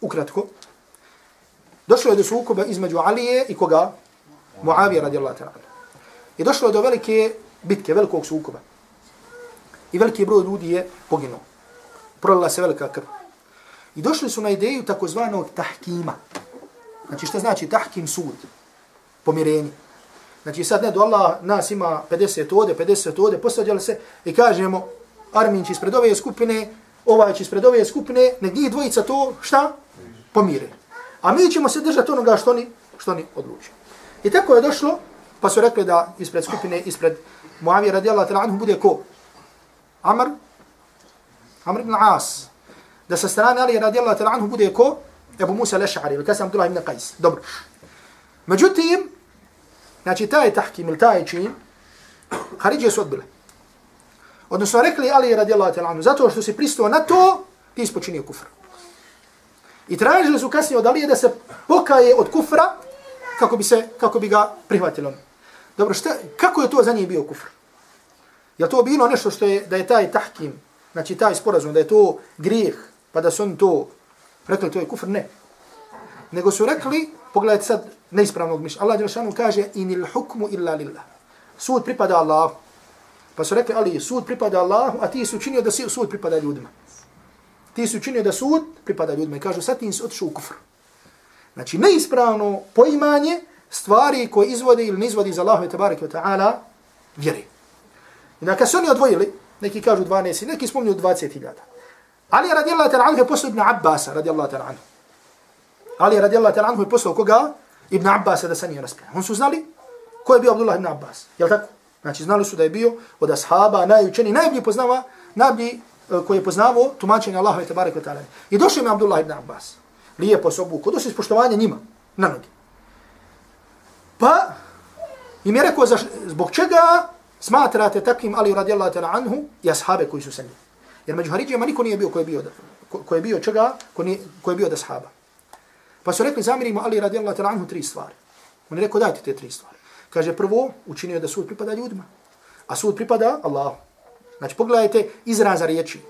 Ukratko. Došlo je do sukoba između Alije i koga? Muavija radijallahu ta'ala. I došlo je do velike bitke, velikog sukoba. I veliki broj ljudi je poginuo. Prolila se velika krv. I došli su na ideju takozvanog tahkima. Znači šta znači tahkim sud? Pomirenje. Znači sad ne do Allah nas ima 50 ode, 50 ode, posađali se i kažemo Armin će ispred ove skupine, ovaj će ispred ove skupine, nek njih dvojica to šta? Pomire. A mi ćemo se držati onoga što oni, što oni odlučuju. I tako je došlo, pa su rekli da ispred skupine, ispred Muavija radijallahu ta'ala anhu bude ko? Amr? Amr ibn As. Da sa strane Ali radijallahu ta'ala anhu bude ko? Ebu Musa al-Ash'ari, ili kasam Abdullah ibn Qais. Dobro. Međutim, znači taj tahkim ili taj čin, Haridžije su odbile. Odnosno rekli Ali radijallahu ta'ala anhu, zato što si pristao na to, ti ispočinio kufr. I tražili su kasnije od Alije da se pokaje od kufra kako bi se kako bi ga prihvatilo. Dobro, šta, kako je to za njih bio kufr? Je to bilo nešto što je, da je taj tahkim, znači taj sporazum, da je to grijeh, pa da su oni to rekli, to je kufr? Ne. Nego su rekli, pogledajte sad neispravnog mišlja, Allah Đelšanu kaže, inil hukmu illa lillah. Sud pripada Allahu. Pa su rekli, ali sud pripada Allahu, a ti su činio da sud pripada ljudima ti su činio da sud pripada ljudima i kažu sad ti si otišao u kufr. Znači neispravno poimanje stvari koje izvode ili ne izvode iz Allahove tabareke wa ta'ala vjeri. I da kad su oni odvojili, neki kažu 12, neki spomnju 20.000. Ali radijallahu ta'ala anhu je poslao Abbas radijallahu ta'ala anhu. Ali radijallahu ta'ala anhu je poslao koga? Ibn Abbas da sa nije raspravio. On su znali ko je bio Abdullah ibn Abbas. Jel tako? Znači znali su da je bio od ashaba, najučeni, najbolji poznava, najbolji eh, koji je poznavao tumačenje Allaha te bareke taala. I došao je Abdullah ibn Abbas. Lijepo se obuku, došao ispoštovanje njima na noge. Pa im je rekao zbog čega smatrate takvim Ali radijallahu ta'ala anhu i ashabe koji su sa njim. Jer među Haridžima niko nije bio koji je bio, ko, je bio čega, ko, nije, ko je bio od ashaba. Pa su rekli zamirimo Ali radijallahu ta'ala anhu tri stvari. On je rekao dajte te tri stvari. Kaže prvo učinio da sud pripada ljudima. A sud pripada Allahu. Znači, pogledajte izraza riječi.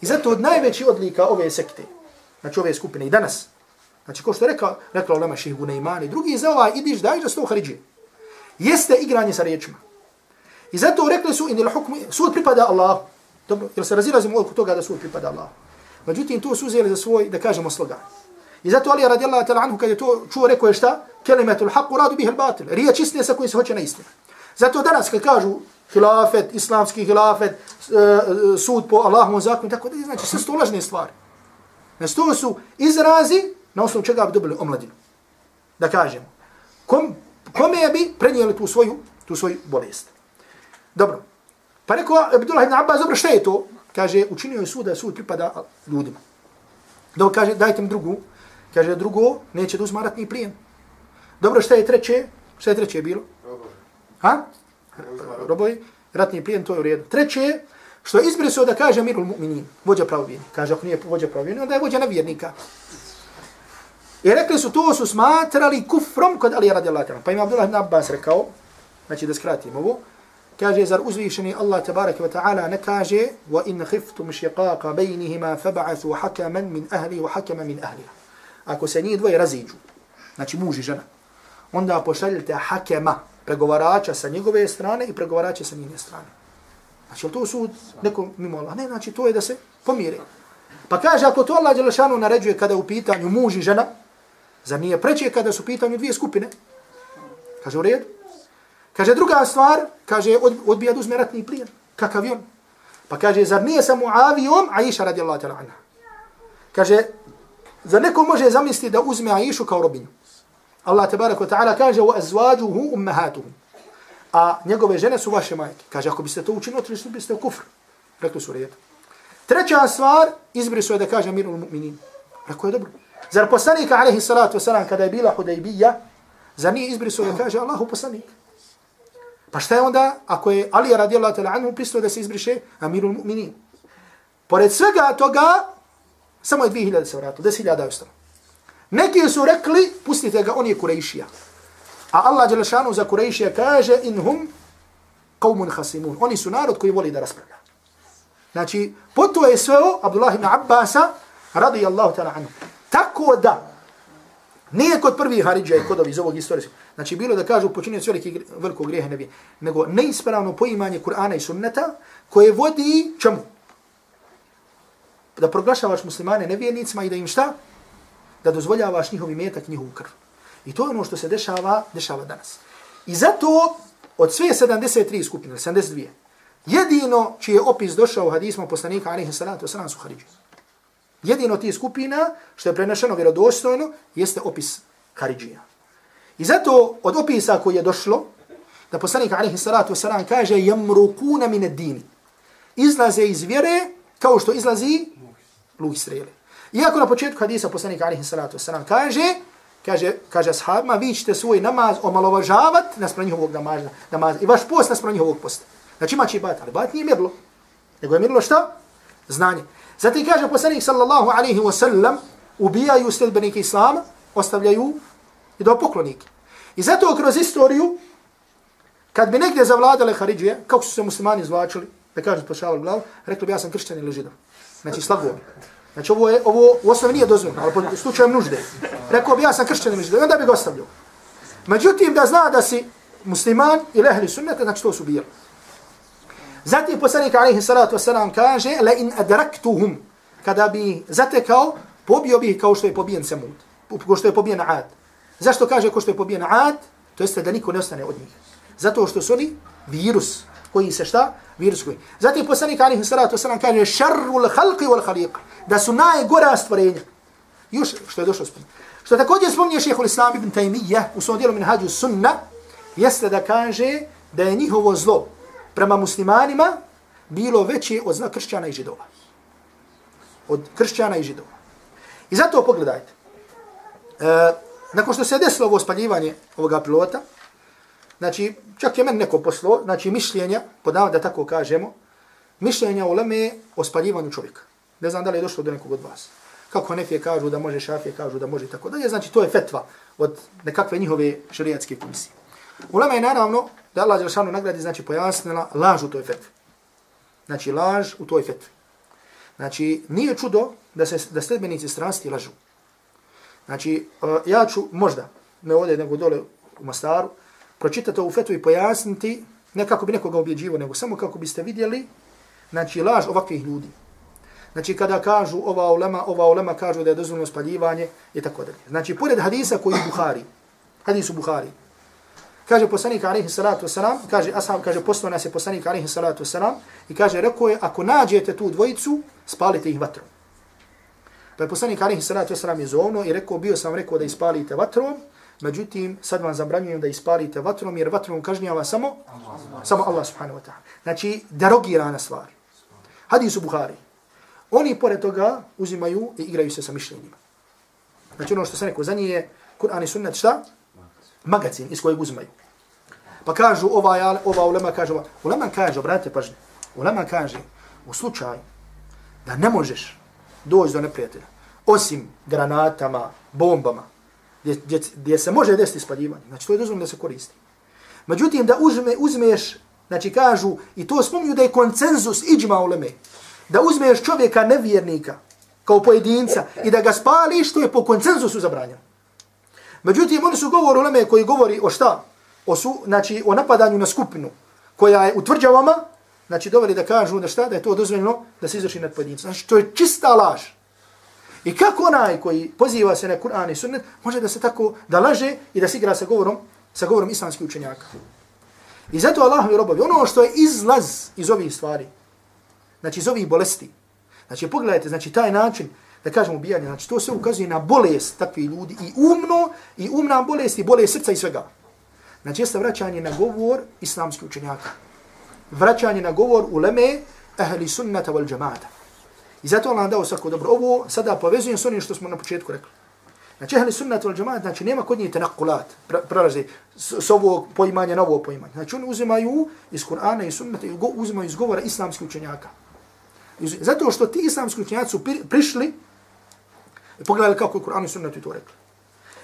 I zato od najveći odlika ove sekte, znači ove skupine i danas, znači ko što je rekao, rekao Lama Šihbu i drugi za ovaj, idiš, daj da sto haridži. Jeste igranje sa riječima. I zato rekli su, inil hukmi, sud pripada Allah. Dobro, jer se razilazimo oko toga da sud pripada Allahu. Međutim, to su uzeli za svoj, da kažemo, slogan. I zato Ali radijallahu ta'ala anhu, kad je to čuo, rekao je šta? Kelimetul haqu radu bih al-batil. Riječ istine sa kojim se hoće na istinu. Zato danas, kad kažu hilafet, islamski hilafet, uh, sud po Allahovom zakonu, tako da znači sve su lažne stvari. Znači to su izrazi na osnovu čega bi dobili omladinu. Da kažemo. Kom, kome bi prenijeli tu svoju, tu svoju bolest. Dobro. Pa rekao Abdullah ibn Abbas, dobro, šta je to? Kaže, učinio je sud da sud pripada ljudima. Dobro, kaže, dajte mi drugu. Kaže, drugo, neće da uzma ratni plijen. Dobro, šta je treće? Šta je treće bilo? Ha? robovi, ratni plijen, to je u redu. Treće, što je izbrisao da kaže mirul mu'minin, vođa pravovjerni. Kaže, ako nije vođa pravovjerni, onda je vođa nevjernika. I rekli su, to su smatrali kufrom kod Ali radi Allah. Pa ima Abdullah ibn Abbas rekao, znači da skratim ovo, kaže, zar uzvišeni Allah tabaraka wa ta'ala ne kaže, wa in khiftum šiqaqa bejnihima faba'athu hakaman min ahli wa hakama min ahli. Ako se njih dvoje raziđu, znači muž i žena, onda pošaljite hakema, pregovarača sa njegove strane i pregovarača sa njene strane. Znači, to sud nekom mimo Allah? Ne, znači, to je da se pomire. Pa kaže, ako to Allah Đelešanu naređuje kada je u pitanju muž i žena, za nije preće kada su u pitanju dvije skupine? Kaže, u redu. Kaže, druga stvar, kaže, od, odbija da uzme ratni plijen. Kakav je on? Pa kaže, zar nije sa Muavijom, a iša radi Allah Kaže, za neko može zamisliti da uzme Aishu kao robinju? Allah tabarak wa ta'ala kaže wa azwajuhu ummahatuhum. A njegove žene su vaše majke. Kaže ako biste to učinili, to biste u kufr. Rekli su rejeta. Treća stvar, izbrisu je da kaže mirul mu'minin. Rekao je dobro. Zar poslanika alaihi salatu wasalam kada je bila Hudajbija, zar nije je da kaže Allahu poslanik? Pa šta je onda, ako je Ali radijallahu ta'ala anhu pristao da se izbriše Amirul mu'minin? Pored svega toga, Samo je 2000 se vratilo, 10.000 je ostalo. Neki su rekli, pustite ga, on je Kurejšija. A Allah Đelešanu za Kurejšija kaže, in hum qawmun khasimun. Oni su narod koji voli da raspravlja. Znači, poto je sveo Abdullah ibn Abbasa, radijallahu ta'ala anhu. Tako da, nije kod prvi Haridža i kod iz ovog istorijskog. Znači, bilo da kažu počinio veliki, velikog grijeha nebi, nego neispravno poimanje Kur'ana i sunneta koje vodi čemu? Da proglašavaš muslimane nevjernicima i da im šta? Da dozvoljavaš njihovi metak, njihovu krv. I to je ono što se dešava, dešava danas. I zato od sve 73 skupine, 72, jedino čiji je opis došao u hadismu poslanika alaihi salatu wasalam su Haridži. Jedino ti skupina, što je prenešeno vjerodostojno, jeste opis Haridžija. I zato od opisa koji je došlo, da poslanik alaihi salatu wasalam kaže jamrukuna mine dini. Izlaze iz vjere kao što izlazi luk strele. Iako na početku hadisa poslanik alihi salatu wasalam kaže, kaže, kaže ashabima, vi ćete svoj namaz omalovažavat naspram njihovog namaza, namaza i vaš post naspram njihovog posta. Znači imat će bat, ali bat nije mirlo. Nego je mirlo šta? Znanje. Zatim kaže poslanik sallallahu alaihi wasallam, ubijaju sledbenike islama, ostavljaju i do poklonike. I zato kroz istoriju, kad bi negdje zavladale Haridžije, kako su se muslimani izvlačili, da kažu spašavali glavu, rekli bi ja sam kršćan ili židov. Znači slago. Znači ovo, je, ovo u osnovi nije dozvoljeno, ali po slučajem nužde. Rekao bi ja sam kršćan ili onda bi ga ostavljao. Međutim, da zna da si musliman ili ehli sunnete, znači to su bijeli. Zatim poslanik alaihi salatu wasalam kaže la in adraktuhum kada bi zatekao pobio bi kao što je pobijen Samud kao što je pobijen Ad zašto kaže kao što je pobijen Ad to jest da niko ne ostane od njih zato što su oni virus koji se šta virus koji zatim poslanik alejhi salatu vesselam kaže sharrul khalqi wal khaliq da su najgora stvorenja još što je došlo spomenuti. što također spominje šejh al-Islam ibn Taymiyyah u svom dijelu Minhađu Sunna jeste da kaže da je njihovo zlo prema muslimanima bilo veće od zna kršćana i židova. Od kršćana i židova. I zato pogledajte. E, nakon što se desilo ovo spaljivanje ovoga pilota, znači, čak je meni neko poslo, znači mišljenja, podavno da tako kažemo, mišljenja u leme o spaljivanju čovjeka. Ne znam da li je došlo do nekog od vas. Kako nefije kažu da može, šafije kažu da može, i tako dalje. Znači, to je fetva od nekakve njihove šarijatske komisije. Ulema je naravno da Allah Đelšanu nagradi, znači pojasnila laž u toj fetvi. Znači laž u toj fetvi. Znači nije čudo da se da sledbenici strasti lažu. Znači e, ja ću možda, ne ovdje nego dole u Mostaru, pročitati ovu fetvu i pojasniti, ne kako bi nekoga objeđivo, nego samo kako biste vidjeli, znači laž ovakvih ljudi. Znači kada kažu ova ulema, ova ulema kažu da je dozvoljeno spaljivanje i tako dalje. Znači pored hadisa koji je Buhari, hadisu Buhari, Kaže poslanik alejhi salatu vesselam, kaže ashab, kaže poslao nas je poslanik alejhi salatu vesselam i kaže rekao je ako nađete tu dvojicu, spalite ih vatrom. Pa je poslanik alejhi salatu vesselam je zovno i rekao bio sam rekao da ispalite vatrom, međutim sad vam zabranjujem da ispalite vatrom jer vatrom kažnjava samo Allah. samo Allah subhanahu wa ta'ala. Znači derogirana stvar. Hadis u Buhari. Oni pored toga uzimaju i igraju se sa mišljenjima. Znači ono što se rekao, za nije Kur'an i sunnet šta? magazin iz kojeg uzimaju. Pa kažu ova, ova ulema kaže, ova. ulema kaže, obratite pažnje, ulema kaže, u slučaju da ne možeš doći do neprijatelja, osim granatama, bombama, gdje, gdje, gdje se može desiti spaljivanje, znači to je dozvoljeno da se koristi. Međutim, da uzme, uzmeš, znači kažu, i to spominju da je koncenzus iđma uleme, da uzmeš čovjeka nevjernika, kao pojedinca, i da ga spališ, to je po koncenzusu zabranjeno. Međutim, oni su govor uleme koji govori o šta? O, su, znači, o napadanju na skupinu koja je utvrđavama, znači doveli da kažu da šta, da je to dozvoljeno da se izvrši nad pojedincem. Znači, to je čista laž. I kako onaj koji poziva se na Kur'an i sunnet, može da se tako, da laže i da se igra sa govorom, sa govorom islamskih učenjaka. I zato Allah robovi, ono što je izlaz iz ovih stvari, znači iz ovih bolesti, znači pogledajte, znači taj način, da kažemo ubijanje, znači to se ukazuje na bolest takvi ljudi i umno, i umna bolest i bolest srca i svega. Znači jeste vraćanje na govor islamskih učenjaka. Vraćanje na govor uleme ahli sunnata wal džamata. I zato Allah dao svako dobro. Ovo sada povezujem s onim što smo na početku rekli. Znači ehli sunnat wal džamata, znači nema kod njih tenakulat, prelaze s ovog poimanja na ovo poimanje. Znači oni uzimaju iz Kur'ana i sunnata uzimaju iz govora islamskih učenjaka. Zato što ti islamski učenjaci su prišli I pogledali kako je Kur'an i sunnetu to rekli.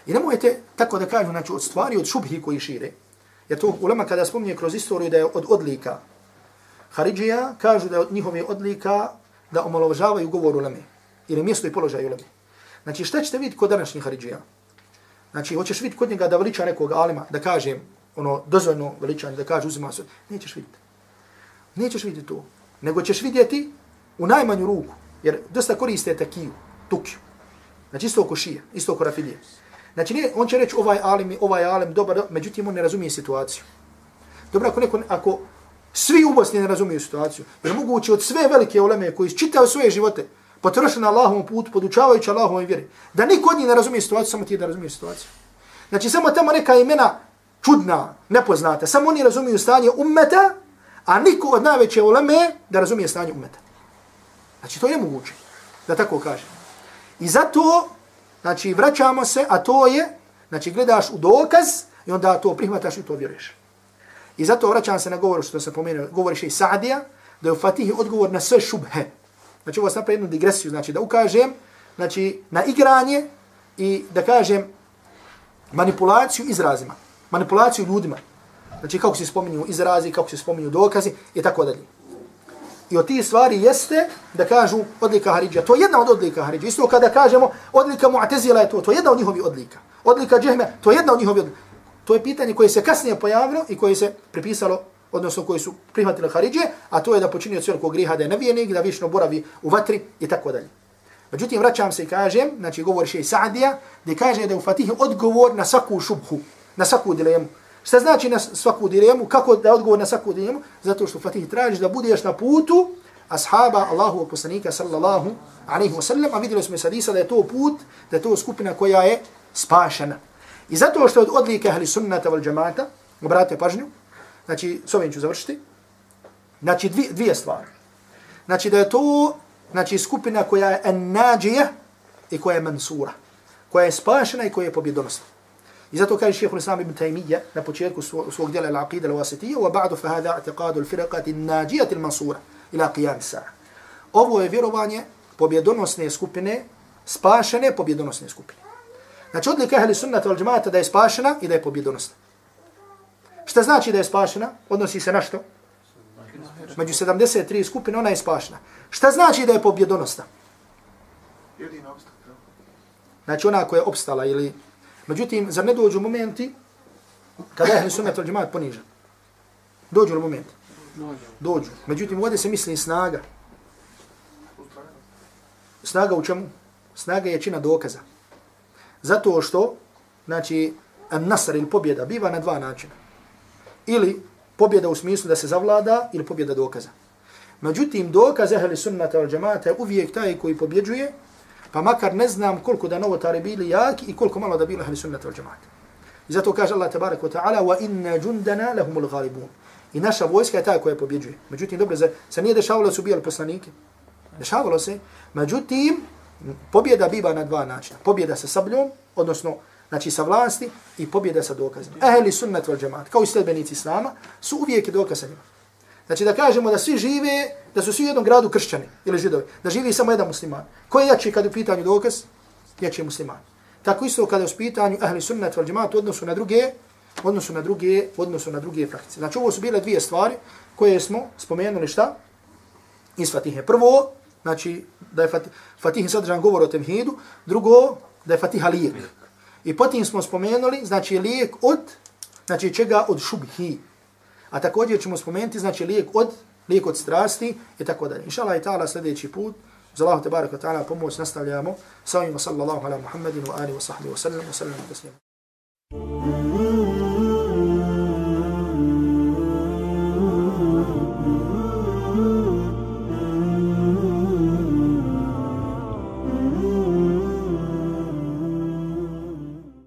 I nemojte tako da kažu, znači, od stvari, od šubhi koji šire. Jer to ulema kada spominje kroz istoriju da je od odlika Haridžija, kažu da je od njihove odlika da omalovažavaju govor uleme. Ili mjesto i položaj uleme. Znači, šta ćete vidjeti kod današnjih Haridžija? Znači, hoćeš vidjeti kod njega da veliča nekog alima, da kažem, ono, dozvoljno veličanje, da kaže uzima se, nećeš vidjeti. Nećeš vidjeti to. Nego ćeš vidjeti u najmanju ruku, jer dosta koriste takiju, tukiju. Znači, isto oko šije, isto oko rafilije. Znači, nije, on će reći ovaj alim, ovaj alim, dobar, međutim, on ne razumije situaciju. Dobro, ako neko, ako svi u Bosni ne razumiju situaciju, jer moguće od sve velike uleme koji čitaju svoje živote, potroše na Allahovom putu, podučavajući Allahovom vjeri, da niko od njih ne razumije situaciju, samo ti da razumije situaciju. Znači, samo tamo neka imena čudna, nepoznata, samo oni razumiju stanje ummeta, a niko od najveće uleme da razumije stanje ummeta. Znači, to je moguće, da tako kažem. I zato Znači, vraćamo se, a to je, znači, gledaš u dokaz i onda to prihvataš i to vjeruješ. I zato vraćam se na govor što se pomenuo, govoriš i Sa'dija, da je u Fatihi odgovor na sve šubhe. Znači, ovo sam jednu digresiju, znači, da ukažem, znači, na igranje i da kažem manipulaciju izrazima, manipulaciju ljudima. Znači, kako se spominju izrazi, kako se spominju dokazi i tako dalje. I od tih stvari jeste da kažu odlika Haridža. To je jedna od odlika Haridža. Isto kada kažemo odlika Mu'tazila je to. To je jedna od njihovih odlika. Odlika Džehme, to je jedna od njihovih odlika. To je pitanje koje se kasnije pojavilo i koje se pripisalo, odnosno koje su prihvatili Haridje, a to je da počinio od velikog griha da je nevijenik, da višno boravi u vatri i tako dalje. Međutim, vraćam se i kažem, znači govori še i Sa'dija, gdje kaže da je u Fatihi odgovor na svaku šubhu, na svaku dilemu. Šta znači na svaku dilemu? Kako da odgovor na svaku dilemu? Zato što Fatih traži da budeš na putu ashaba Allahu poslanika sallallahu alaihi wa sallam, a vidjeli smo sadisa da je to put, da je to skupina koja je spašena. I zato što od odlike ahli sunnata wal džemata, obratite pažnju, znači s ovim ću završiti, znači dvije, dvije stvari. Znači da je to znači, skupina koja je nađija i koja je mansura, koja je spašena i koja je pobjedonosna. I zato kaže šehr Islam ibn Taymiyyah na početku svog djela Al-Aqida Al-Wasitiyya wa ba'du fa hada i'tiqadu al-firqati an-najiyati al-mansura ila qiyam as-sa'a. Ovo je vjerovanje pobjedonosne skupine, spašene pobjedonosne skupine. Znači odlika ehli sunnata wal džemaata da je spašena i da je pobjedonosna. Šta znači da je spašena? Odnosi se na što? Među 73 skupine ona je spašena. Šta znači da je pobjedonosna? Znači ona koja je opstala ili Međutim, zar ne dođu momenti kada je sunnet al džemaat ponižan? Dođu li momenti? Dođu. Međutim, ovdje se misli snaga. Snaga u čemu? Snaga je čina dokaza. Zato što, znači, nasar ili pobjeda biva na dva načina. Ili pobjeda u smislu da se zavlada, ili pobjeda dokaza. Međutim, dokaz ehli sunnata al džamata je uvijek taj koji pobjeđuje, pa makar ne znam koliko da novotari bili jaki i koliko malo da bili ehli sunnata wal džamata. I zato kaže Allah tabaraka wa ta'ala wa inna jundana lahumul ghalibun. I naša vojska je ta koja pobjeđuje. Međutim, dobro, se nije dešavalo da su bijali poslanike. Dešavalo se. Međutim, pobjeda biva na dva načina. Pobjeda sa sabljom, odnosno znači sa vlasti i pobjeda sa dokazima. Ehli sunnet vel džamaat, kao i sledbenici islama, su uvijek dokaz njima. Znači da kažemo da svi žive, da su svi u jednom gradu kršćani ili židovi, da živi samo jedan musliman. Ko je jači kada je u pitanju dokaz? Jači je musliman. Tako isto kada je u pitanju ahli sunnet vel džemaat u odnosu na druge, u odnosu na druge, u odnosu na druge frakcije. Znači ovo su bile dvije stvari koje smo spomenuli šta? Iz Fatihe. Prvo, znači da je Fatih sadržan govor o temhidu, drugo, da je Fatiha lijek. I potim smo spomenuli, znači lijek od, znači čega? Od šubhi. A također ćemo spomenuti, znači, lijek od, lijek od strasti i tako dalje. Inša Allah i ta'ala sljedeći put, za Allah te baraka ta'ala pomoć nastavljamo. Sa ovim sallallahu ala Muhammedin wa alihi wa sahbihi wa sallam wa sallam wa sallam.